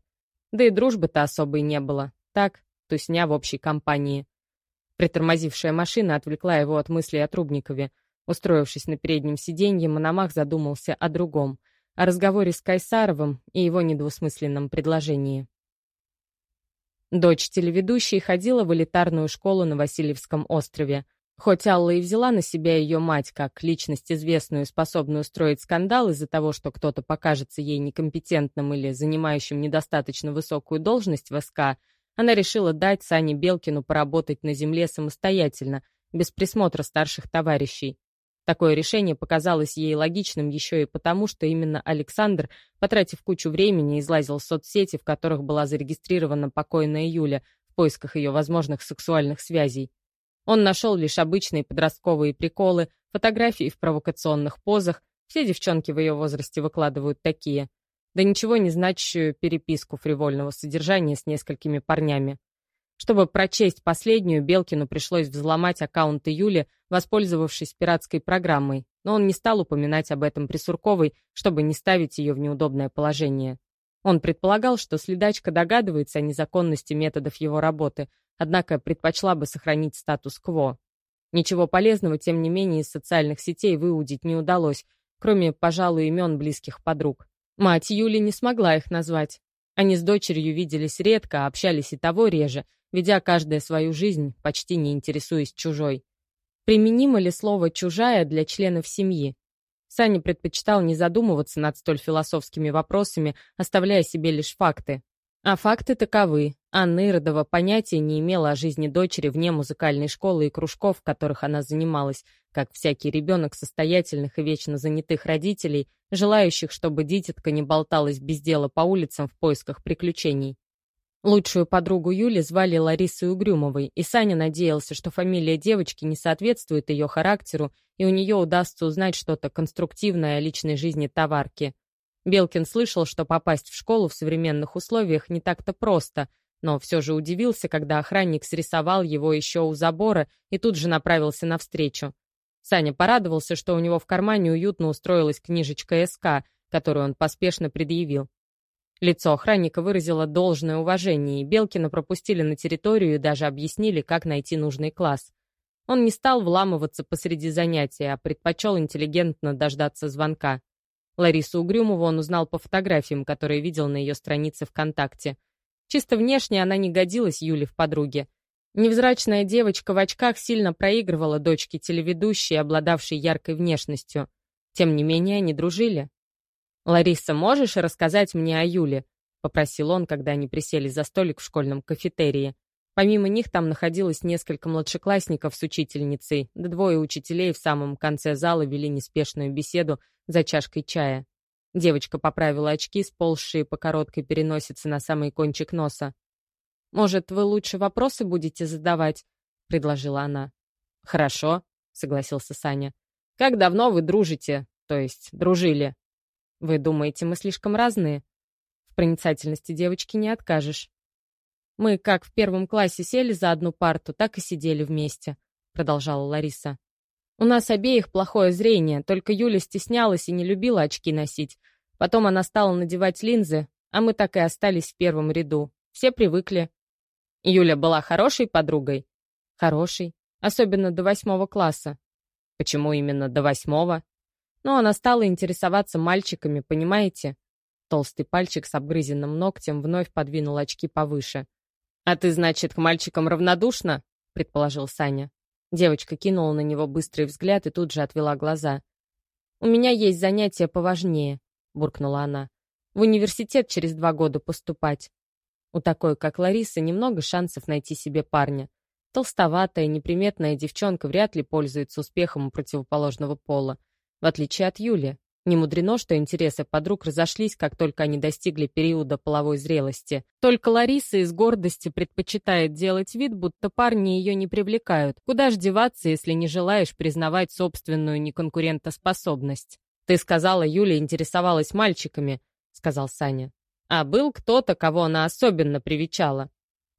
Да и дружбы-то особой не было. Так, тусня в общей компании. Притормозившая машина отвлекла его от мыслей о Трубникове. Устроившись на переднем сиденье, Мономах задумался о другом — о разговоре с Кайсаровым и его недвусмысленном предложении. Дочь телеведущей ходила в элитарную школу на Васильевском острове. Хоть Алла и взяла на себя ее мать как личность известную, способную устроить скандал из-за того, что кто-то покажется ей некомпетентным или занимающим недостаточно высокую должность в СК, она решила дать Сане Белкину поработать на земле самостоятельно, без присмотра старших товарищей. Такое решение показалось ей логичным еще и потому, что именно Александр, потратив кучу времени, излазил соцсети, в которых была зарегистрирована покойная Юля, в поисках ее возможных сексуальных связей. Он нашел лишь обычные подростковые приколы, фотографии в провокационных позах, все девчонки в ее возрасте выкладывают такие. Да ничего не значащую переписку фривольного содержания с несколькими парнями. Чтобы прочесть последнюю, Белкину пришлось взломать аккаунт Юли, воспользовавшись пиратской программой, но он не стал упоминать об этом при Сурковой, чтобы не ставить ее в неудобное положение. Он предполагал, что следачка догадывается о незаконности методов его работы, однако предпочла бы сохранить статус-кво. Ничего полезного, тем не менее, из социальных сетей выудить не удалось, кроме, пожалуй, имен близких подруг. Мать Юли не смогла их назвать. Они с дочерью виделись редко, общались и того реже, ведя каждая свою жизнь, почти не интересуясь чужой. Применимо ли слово «чужая» для членов семьи? Саня предпочитал не задумываться над столь философскими вопросами, оставляя себе лишь факты. А факты таковы. Анна Иродова понятия не имела о жизни дочери вне музыкальной школы и кружков, в которых она занималась, как всякий ребенок состоятельных и вечно занятых родителей, желающих, чтобы дитятка не болталась без дела по улицам в поисках приключений. Лучшую подругу Юли звали Ларисой Угрюмовой, и Саня надеялся, что фамилия девочки не соответствует ее характеру, и у нее удастся узнать что-то конструктивное о личной жизни товарки. Белкин слышал, что попасть в школу в современных условиях не так-то просто, но все же удивился, когда охранник срисовал его еще у забора и тут же направился навстречу. Саня порадовался, что у него в кармане уютно устроилась книжечка СК, которую он поспешно предъявил. Лицо охранника выразило должное уважение, и Белкина пропустили на территорию и даже объяснили, как найти нужный класс. Он не стал вламываться посреди занятия, а предпочел интеллигентно дождаться звонка. Ларису Угрюмову он узнал по фотографиям, которые видел на ее странице ВКонтакте. Чисто внешне она не годилась Юле в подруге. Невзрачная девочка в очках сильно проигрывала дочке телеведущей, обладавшей яркой внешностью. Тем не менее, они дружили. «Лариса, можешь рассказать мне о Юле?» — попросил он, когда они присели за столик в школьном кафетерии. Помимо них там находилось несколько младшеклассников с учительницей, да двое учителей в самом конце зала вели неспешную беседу за чашкой чая. Девочка поправила очки, сползшие по короткой переносице на самый кончик носа. «Может, вы лучше вопросы будете задавать?» — предложила она. «Хорошо», — согласился Саня. «Как давно вы дружите? То есть дружили?» Вы думаете, мы слишком разные? В проницательности девочки не откажешь. Мы как в первом классе сели за одну парту, так и сидели вместе, продолжала Лариса. У нас обеих плохое зрение, только Юля стеснялась и не любила очки носить. Потом она стала надевать линзы, а мы так и остались в первом ряду. Все привыкли. Юля была хорошей подругой? Хорошей. Особенно до восьмого класса. Почему именно до восьмого? Но она стала интересоваться мальчиками, понимаете? Толстый пальчик с обгрызенным ногтем вновь подвинул очки повыше. «А ты, значит, к мальчикам равнодушна?» — предположил Саня. Девочка кинула на него быстрый взгляд и тут же отвела глаза. «У меня есть занятия поважнее», — буркнула она. «В университет через два года поступать. У такой, как Лариса, немного шансов найти себе парня. Толстоватая, неприметная девчонка вряд ли пользуется успехом у противоположного пола. В отличие от Юли, не мудрено, что интересы подруг разошлись, как только они достигли периода половой зрелости. Только Лариса из гордости предпочитает делать вид, будто парни ее не привлекают. Куда ж деваться, если не желаешь признавать собственную неконкурентоспособность? «Ты сказала, Юля интересовалась мальчиками», — сказал Саня. «А был кто-то, кого она особенно привечала?»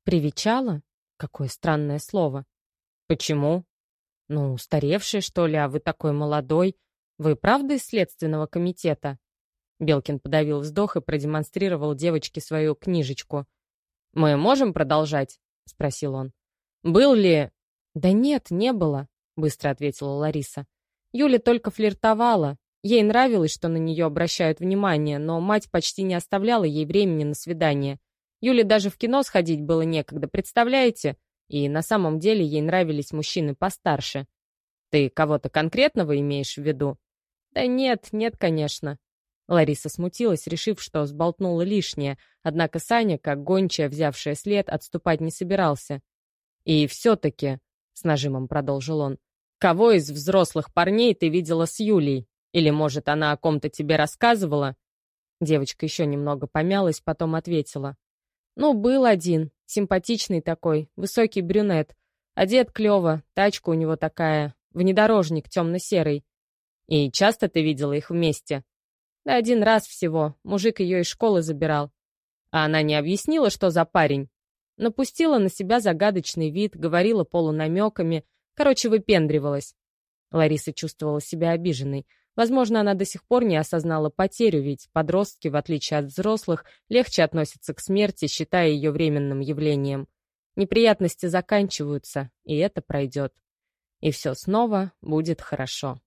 «Привечала? Какое странное слово». «Почему?» «Ну, устаревший, что ли, а вы такой молодой. Вы правда из следственного комитета?» Белкин подавил вздох и продемонстрировал девочке свою книжечку. «Мы можем продолжать?» — спросил он. «Был ли...» «Да нет, не было», — быстро ответила Лариса. Юля только флиртовала. Ей нравилось, что на нее обращают внимание, но мать почти не оставляла ей времени на свидание. Юле даже в кино сходить было некогда, представляете? И на самом деле ей нравились мужчины постарше. Ты кого-то конкретного имеешь в виду? Да нет, нет, конечно. Лариса смутилась, решив, что сболтнула лишнее, однако Саня, как гончая, взявшая след, отступать не собирался. «И все-таки», — с нажимом продолжил он, «кого из взрослых парней ты видела с Юлей? Или, может, она о ком-то тебе рассказывала?» Девочка еще немного помялась, потом ответила. «Ну, был один, симпатичный такой, высокий брюнет. Одет клево, тачка у него такая, внедорожник темно-серый. И часто ты видела их вместе?» Да один раз всего. Мужик ее из школы забирал. А она не объяснила, что за парень. Напустила на себя загадочный вид, говорила полунамеками. Короче, выпендривалась. Лариса чувствовала себя обиженной. Возможно, она до сих пор не осознала потерю, ведь подростки, в отличие от взрослых, легче относятся к смерти, считая ее временным явлением. Неприятности заканчиваются, и это пройдет. И все снова будет хорошо.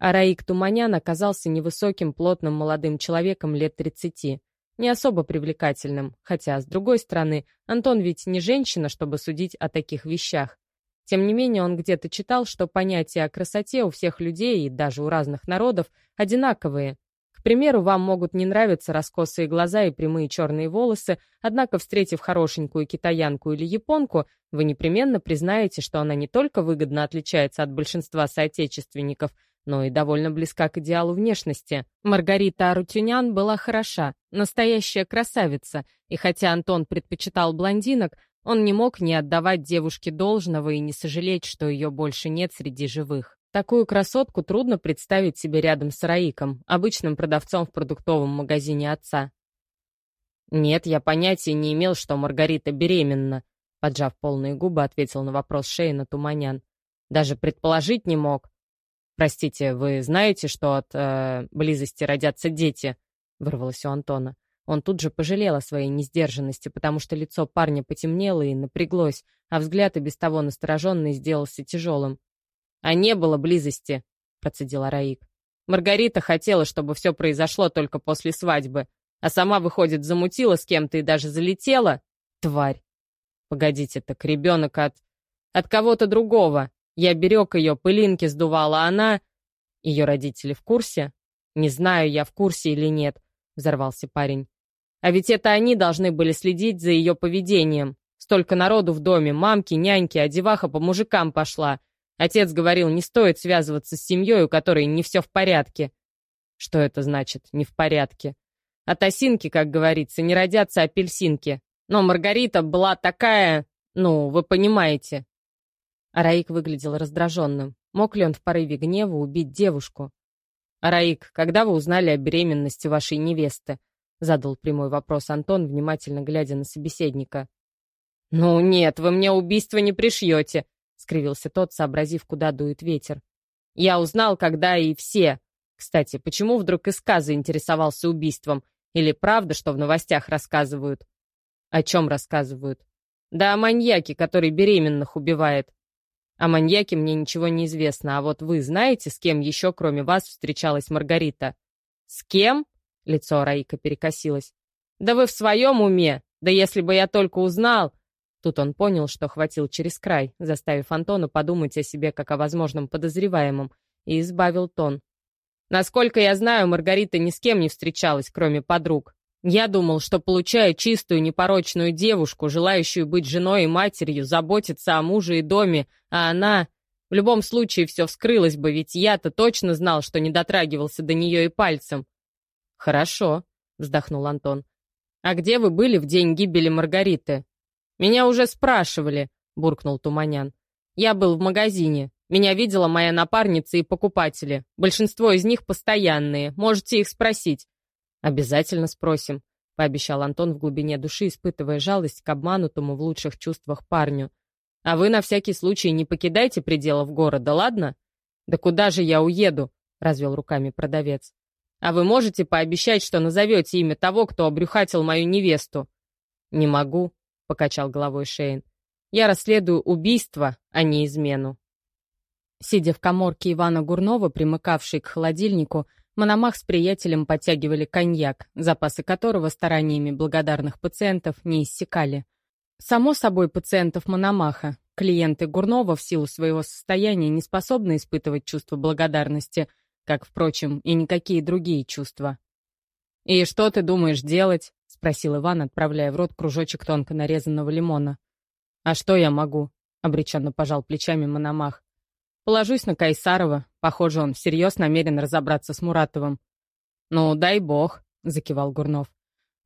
А Раик Туманян оказался невысоким, плотным молодым человеком лет 30. Не особо привлекательным, хотя, с другой стороны, Антон ведь не женщина, чтобы судить о таких вещах. Тем не менее, он где-то читал, что понятия о красоте у всех людей и даже у разных народов одинаковые. К примеру, вам могут не нравиться раскосые глаза и прямые черные волосы, однако, встретив хорошенькую китаянку или японку, вы непременно признаете, что она не только выгодно отличается от большинства соотечественников, но и довольно близка к идеалу внешности. Маргарита Арутюнян была хороша, настоящая красавица, и хотя Антон предпочитал блондинок, он не мог не отдавать девушке должного и не сожалеть, что ее больше нет среди живых. Такую красотку трудно представить себе рядом с Раиком, обычным продавцом в продуктовом магазине отца. «Нет, я понятия не имел, что Маргарита беременна», поджав полные губы, ответил на вопрос Шейна Туманян. «Даже предположить не мог. «Простите, вы знаете, что от э, близости родятся дети?» — вырвалось у Антона. Он тут же пожалел о своей несдержанности, потому что лицо парня потемнело и напряглось, а взгляд и без того настороженный сделался тяжелым. «А не было близости», — процедила Раик. «Маргарита хотела, чтобы все произошло только после свадьбы, а сама, выходит, замутила с кем-то и даже залетела? Тварь! Погодите, так ребенок от... от кого-то другого. Я берег ее, пылинки сдувала, а она... Ее родители в курсе? Не знаю, я в курсе или нет, взорвался парень. А ведь это они должны были следить за ее поведением. Столько народу в доме, мамки, няньки, а деваха по мужикам пошла. Отец говорил, не стоит связываться с семьей, у которой не все в порядке. Что это значит, не в порядке? От осинки, как говорится, не родятся апельсинки. Но Маргарита была такая... Ну, вы понимаете. Араик выглядел раздраженным. Мог ли он в порыве гнева убить девушку? «Араик, когда вы узнали о беременности вашей невесты?» Задал прямой вопрос Антон, внимательно глядя на собеседника. «Ну нет, вы мне убийство не пришьете», — скривился тот, сообразив, куда дует ветер. «Я узнал, когда и все. Кстати, почему вдруг Иска заинтересовался убийством? Или правда, что в новостях рассказывают?» «О чем рассказывают?» «Да о маньяке, который беременных убивает. О маньяке мне ничего не известно, а вот вы знаете, с кем еще, кроме вас, встречалась Маргарита?» «С кем?» — лицо Раика перекосилось. «Да вы в своем уме! Да если бы я только узнал!» Тут он понял, что хватил через край, заставив Антона подумать о себе как о возможном подозреваемом, и избавил тон. «Насколько я знаю, Маргарита ни с кем не встречалась, кроме подруг. Я думал, что получая чистую, непорочную девушку, желающую быть женой и матерью, заботиться о муже и доме, а она... В любом случае все вскрылось бы, ведь я-то точно знал, что не дотрагивался до нее и пальцем. «Хорошо», — вздохнул Антон. «А где вы были в день гибели Маргариты?» «Меня уже спрашивали», — буркнул Туманян. «Я был в магазине. Меня видела моя напарница и покупатели. Большинство из них постоянные. Можете их спросить. «Обязательно спросим», — пообещал Антон в глубине души, испытывая жалость к обманутому в лучших чувствах парню. А вы на всякий случай не покидайте пределов города, ладно? Да куда же я уеду? Развел руками продавец. А вы можете пообещать, что назовете имя того, кто обрюхатил мою невесту? Не могу, покачал головой Шейн. Я расследую убийство, а не измену. Сидя в коморке Ивана Гурнова, примыкавшей к холодильнику, Мономах с приятелем подтягивали коньяк, запасы которого стараниями благодарных пациентов не иссякали. Само собой, пациентов Мономаха, клиенты Гурнова в силу своего состояния не способны испытывать чувство благодарности, как, впрочем, и никакие другие чувства. «И что ты думаешь делать?» — спросил Иван, отправляя в рот кружочек тонко нарезанного лимона. «А что я могу?» — обреченно пожал плечами Мономах. Положусь на Кайсарова. Похоже, он всерьез намерен разобраться с Муратовым. «Ну, дай бог», — закивал Гурнов.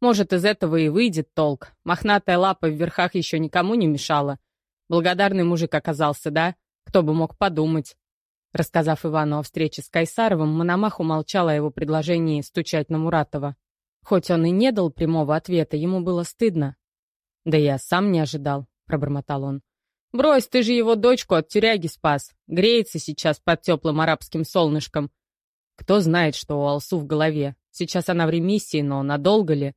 «Может, из этого и выйдет толк. Мохнатая лапа в верхах еще никому не мешала. Благодарный мужик оказался, да? Кто бы мог подумать». Рассказав Ивану о встрече с Кайсаровым, Мономах умолчал о его предложении стучать на Муратова. Хоть он и не дал прямого ответа, ему было стыдно. «Да я сам не ожидал», — пробормотал он. «Брось, ты же его дочку от тюряги спас. Греется сейчас под теплым арабским солнышком. Кто знает, что у Алсу в голове. Сейчас она в ремиссии, но надолго ли?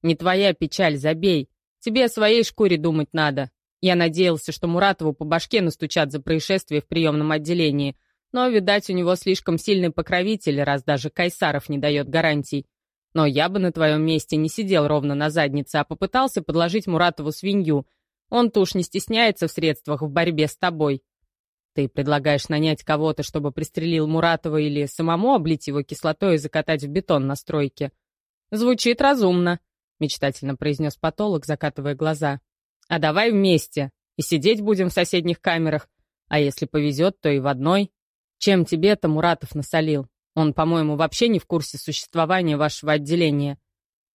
Не твоя печаль, забей. Тебе о своей шкуре думать надо. Я надеялся, что Муратову по башке настучат за происшествие в приемном отделении, но, видать, у него слишком сильный покровитель, раз даже Кайсаров не дает гарантий. Но я бы на твоем месте не сидел ровно на заднице, а попытался подложить Муратову свинью — он-то не стесняется в средствах в борьбе с тобой. Ты предлагаешь нанять кого-то, чтобы пристрелил Муратова или самому облить его кислотой и закатать в бетон на стройке. Звучит разумно, мечтательно произнес патолог, закатывая глаза. А давай вместе. И сидеть будем в соседних камерах. А если повезет, то и в одной. Чем тебе-то Муратов насолил? Он, по-моему, вообще не в курсе существования вашего отделения.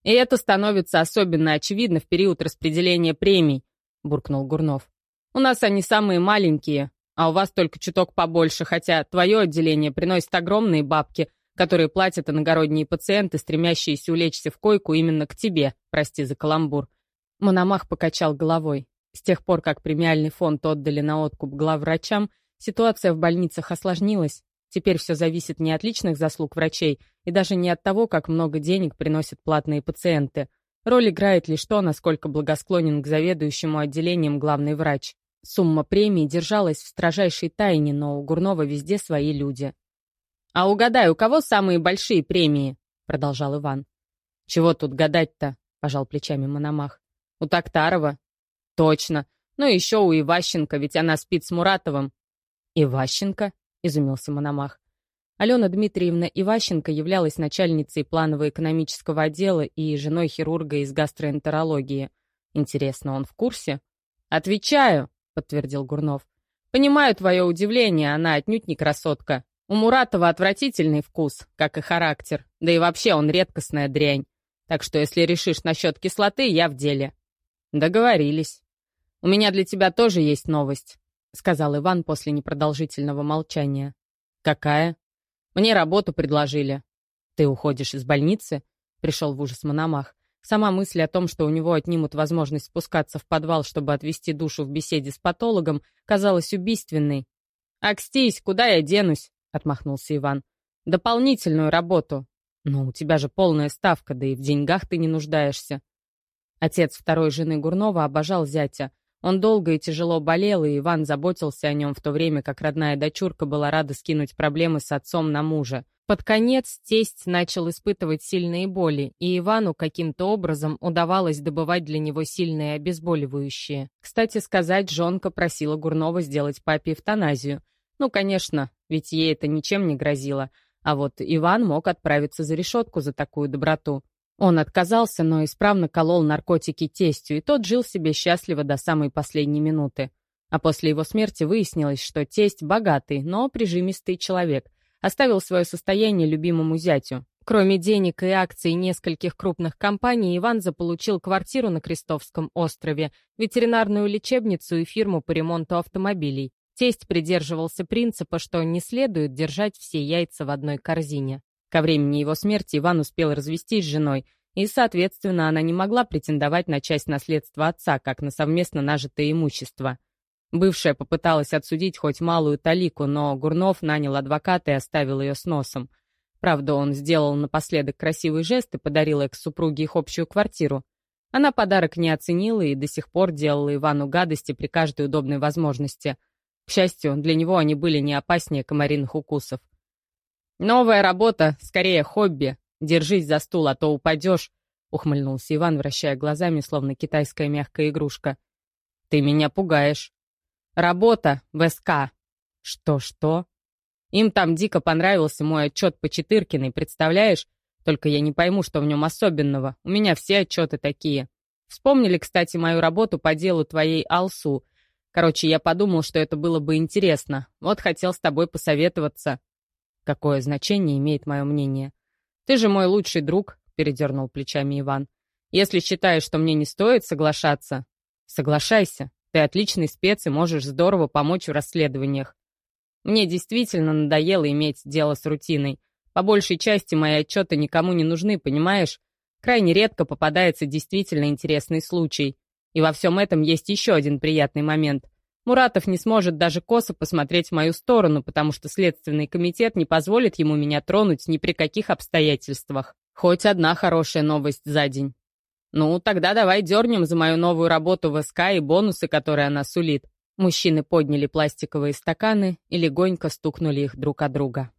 И это становится особенно очевидно в период распределения премий, — буркнул Гурнов. «У нас они самые маленькие, а у вас только чуток побольше, хотя твое отделение приносит огромные бабки, которые платят иногородние пациенты, стремящиеся улечься в койку именно к тебе, прости за каламбур». Мономах покачал головой. С тех пор, как премиальный фонд отдали на откуп главврачам, ситуация в больницах осложнилась. Теперь все зависит не от личных заслуг врачей и даже не от того, как много денег приносят платные пациенты — Роль играет лишь то, насколько благосклонен к заведующему отделением главный врач. Сумма премии держалась в строжайшей тайне, но у Гурнова везде свои люди. «А угадай, у кого самые большие премии?» — продолжал Иван. «Чего тут гадать-то?» — пожал плечами Мономах. «У Токтарова?» «Точно. Ну еще у Иващенко, ведь она спит с Муратовым». «Иващенко?» — изумился Мономах. Алена Дмитриевна Иващенко являлась начальницей планово-экономического отдела и женой хирурга из гастроэнтерологии. Интересно, он в курсе? «Отвечаю», — подтвердил Гурнов. «Понимаю твое удивление, она отнюдь не красотка. У Муратова отвратительный вкус, как и характер, да и вообще он редкостная дрянь. Так что если решишь насчет кислоты, я в деле». «Договорились. У меня для тебя тоже есть новость», — сказал Иван после непродолжительного молчания. «Какая?» Мне работу предложили. Ты уходишь из больницы? Пришел в ужас Мономах. Сама мысль о том, что у него отнимут возможность спускаться в подвал, чтобы отвести душу в беседе с патологом, казалась убийственной. «Акстись, куда я денусь?» — отмахнулся Иван. «Дополнительную работу. Ну, у тебя же полная ставка, да и в деньгах ты не нуждаешься». Отец второй жены Гурнова обожал зятя. Он долго и тяжело болел, и Иван заботился о нем в то время, как родная дочурка была рада скинуть проблемы с отцом на мужа. Под конец тесть начал испытывать сильные боли, и Ивану каким-то образом удавалось добывать для него сильные обезболивающие. Кстати сказать, жонка просила Гурнова сделать папе эвтаназию. Ну, конечно, ведь ей это ничем не грозило. А вот Иван мог отправиться за решетку за такую доброту. Он отказался, но исправно колол наркотики тестю, и тот жил себе счастливо до самой последней минуты. А после его смерти выяснилось, что тесть богатый, но прижимистый человек, оставил свое состояние любимому зятю. Кроме денег и акций нескольких крупных компаний, Иван заполучил квартиру на Крестовском острове, ветеринарную лечебницу и фирму по ремонту автомобилей. Тесть придерживался принципа, что не следует держать все яйца в одной корзине. Ко времени его смерти Иван успел развестись с женой, и, соответственно, она не могла претендовать на часть наследства отца, как на совместно нажитое имущество. Бывшая попыталась отсудить хоть малую талику, но Гурнов нанял адвоката и оставил ее с носом. Правда, он сделал напоследок красивый жест и подарил экс-супруге их общую квартиру. Она подарок не оценила и до сих пор делала Ивану гадости при каждой удобной возможности. К счастью, для него они были не опаснее комариных укусов. «Новая работа, скорее хобби. Держись за стул, а то упадешь», — ухмыльнулся Иван, вращая глазами, словно китайская мягкая игрушка. «Ты меня пугаешь». «Работа в СК». «Что-что?» «Им там дико понравился мой отчет по Четыркиной, представляешь? Только я не пойму, что в нем особенного. У меня все отчеты такие. Вспомнили, кстати, мою работу по делу твоей Алсу. Короче, я подумал, что это было бы интересно. Вот хотел с тобой посоветоваться. Какое значение имеет мое мнение? Ты же мой лучший друг, передернул плечами Иван. Если считаешь, что мне не стоит соглашаться, соглашайся. Ты отличный спец и можешь здорово помочь в расследованиях. Мне действительно надоело иметь дело с рутиной. По большей части мои отчеты никому не нужны, понимаешь? Крайне редко попадается действительно интересный случай. И во всем этом есть еще один приятный момент. Муратов не сможет даже косо посмотреть в мою сторону, потому что Следственный комитет не позволит ему меня тронуть ни при каких обстоятельствах. Хоть одна хорошая новость за день. Ну, тогда давай дернем за мою новую работу в СК и бонусы, которые она сулит. Мужчины подняли пластиковые стаканы и легонько стукнули их друг от друга.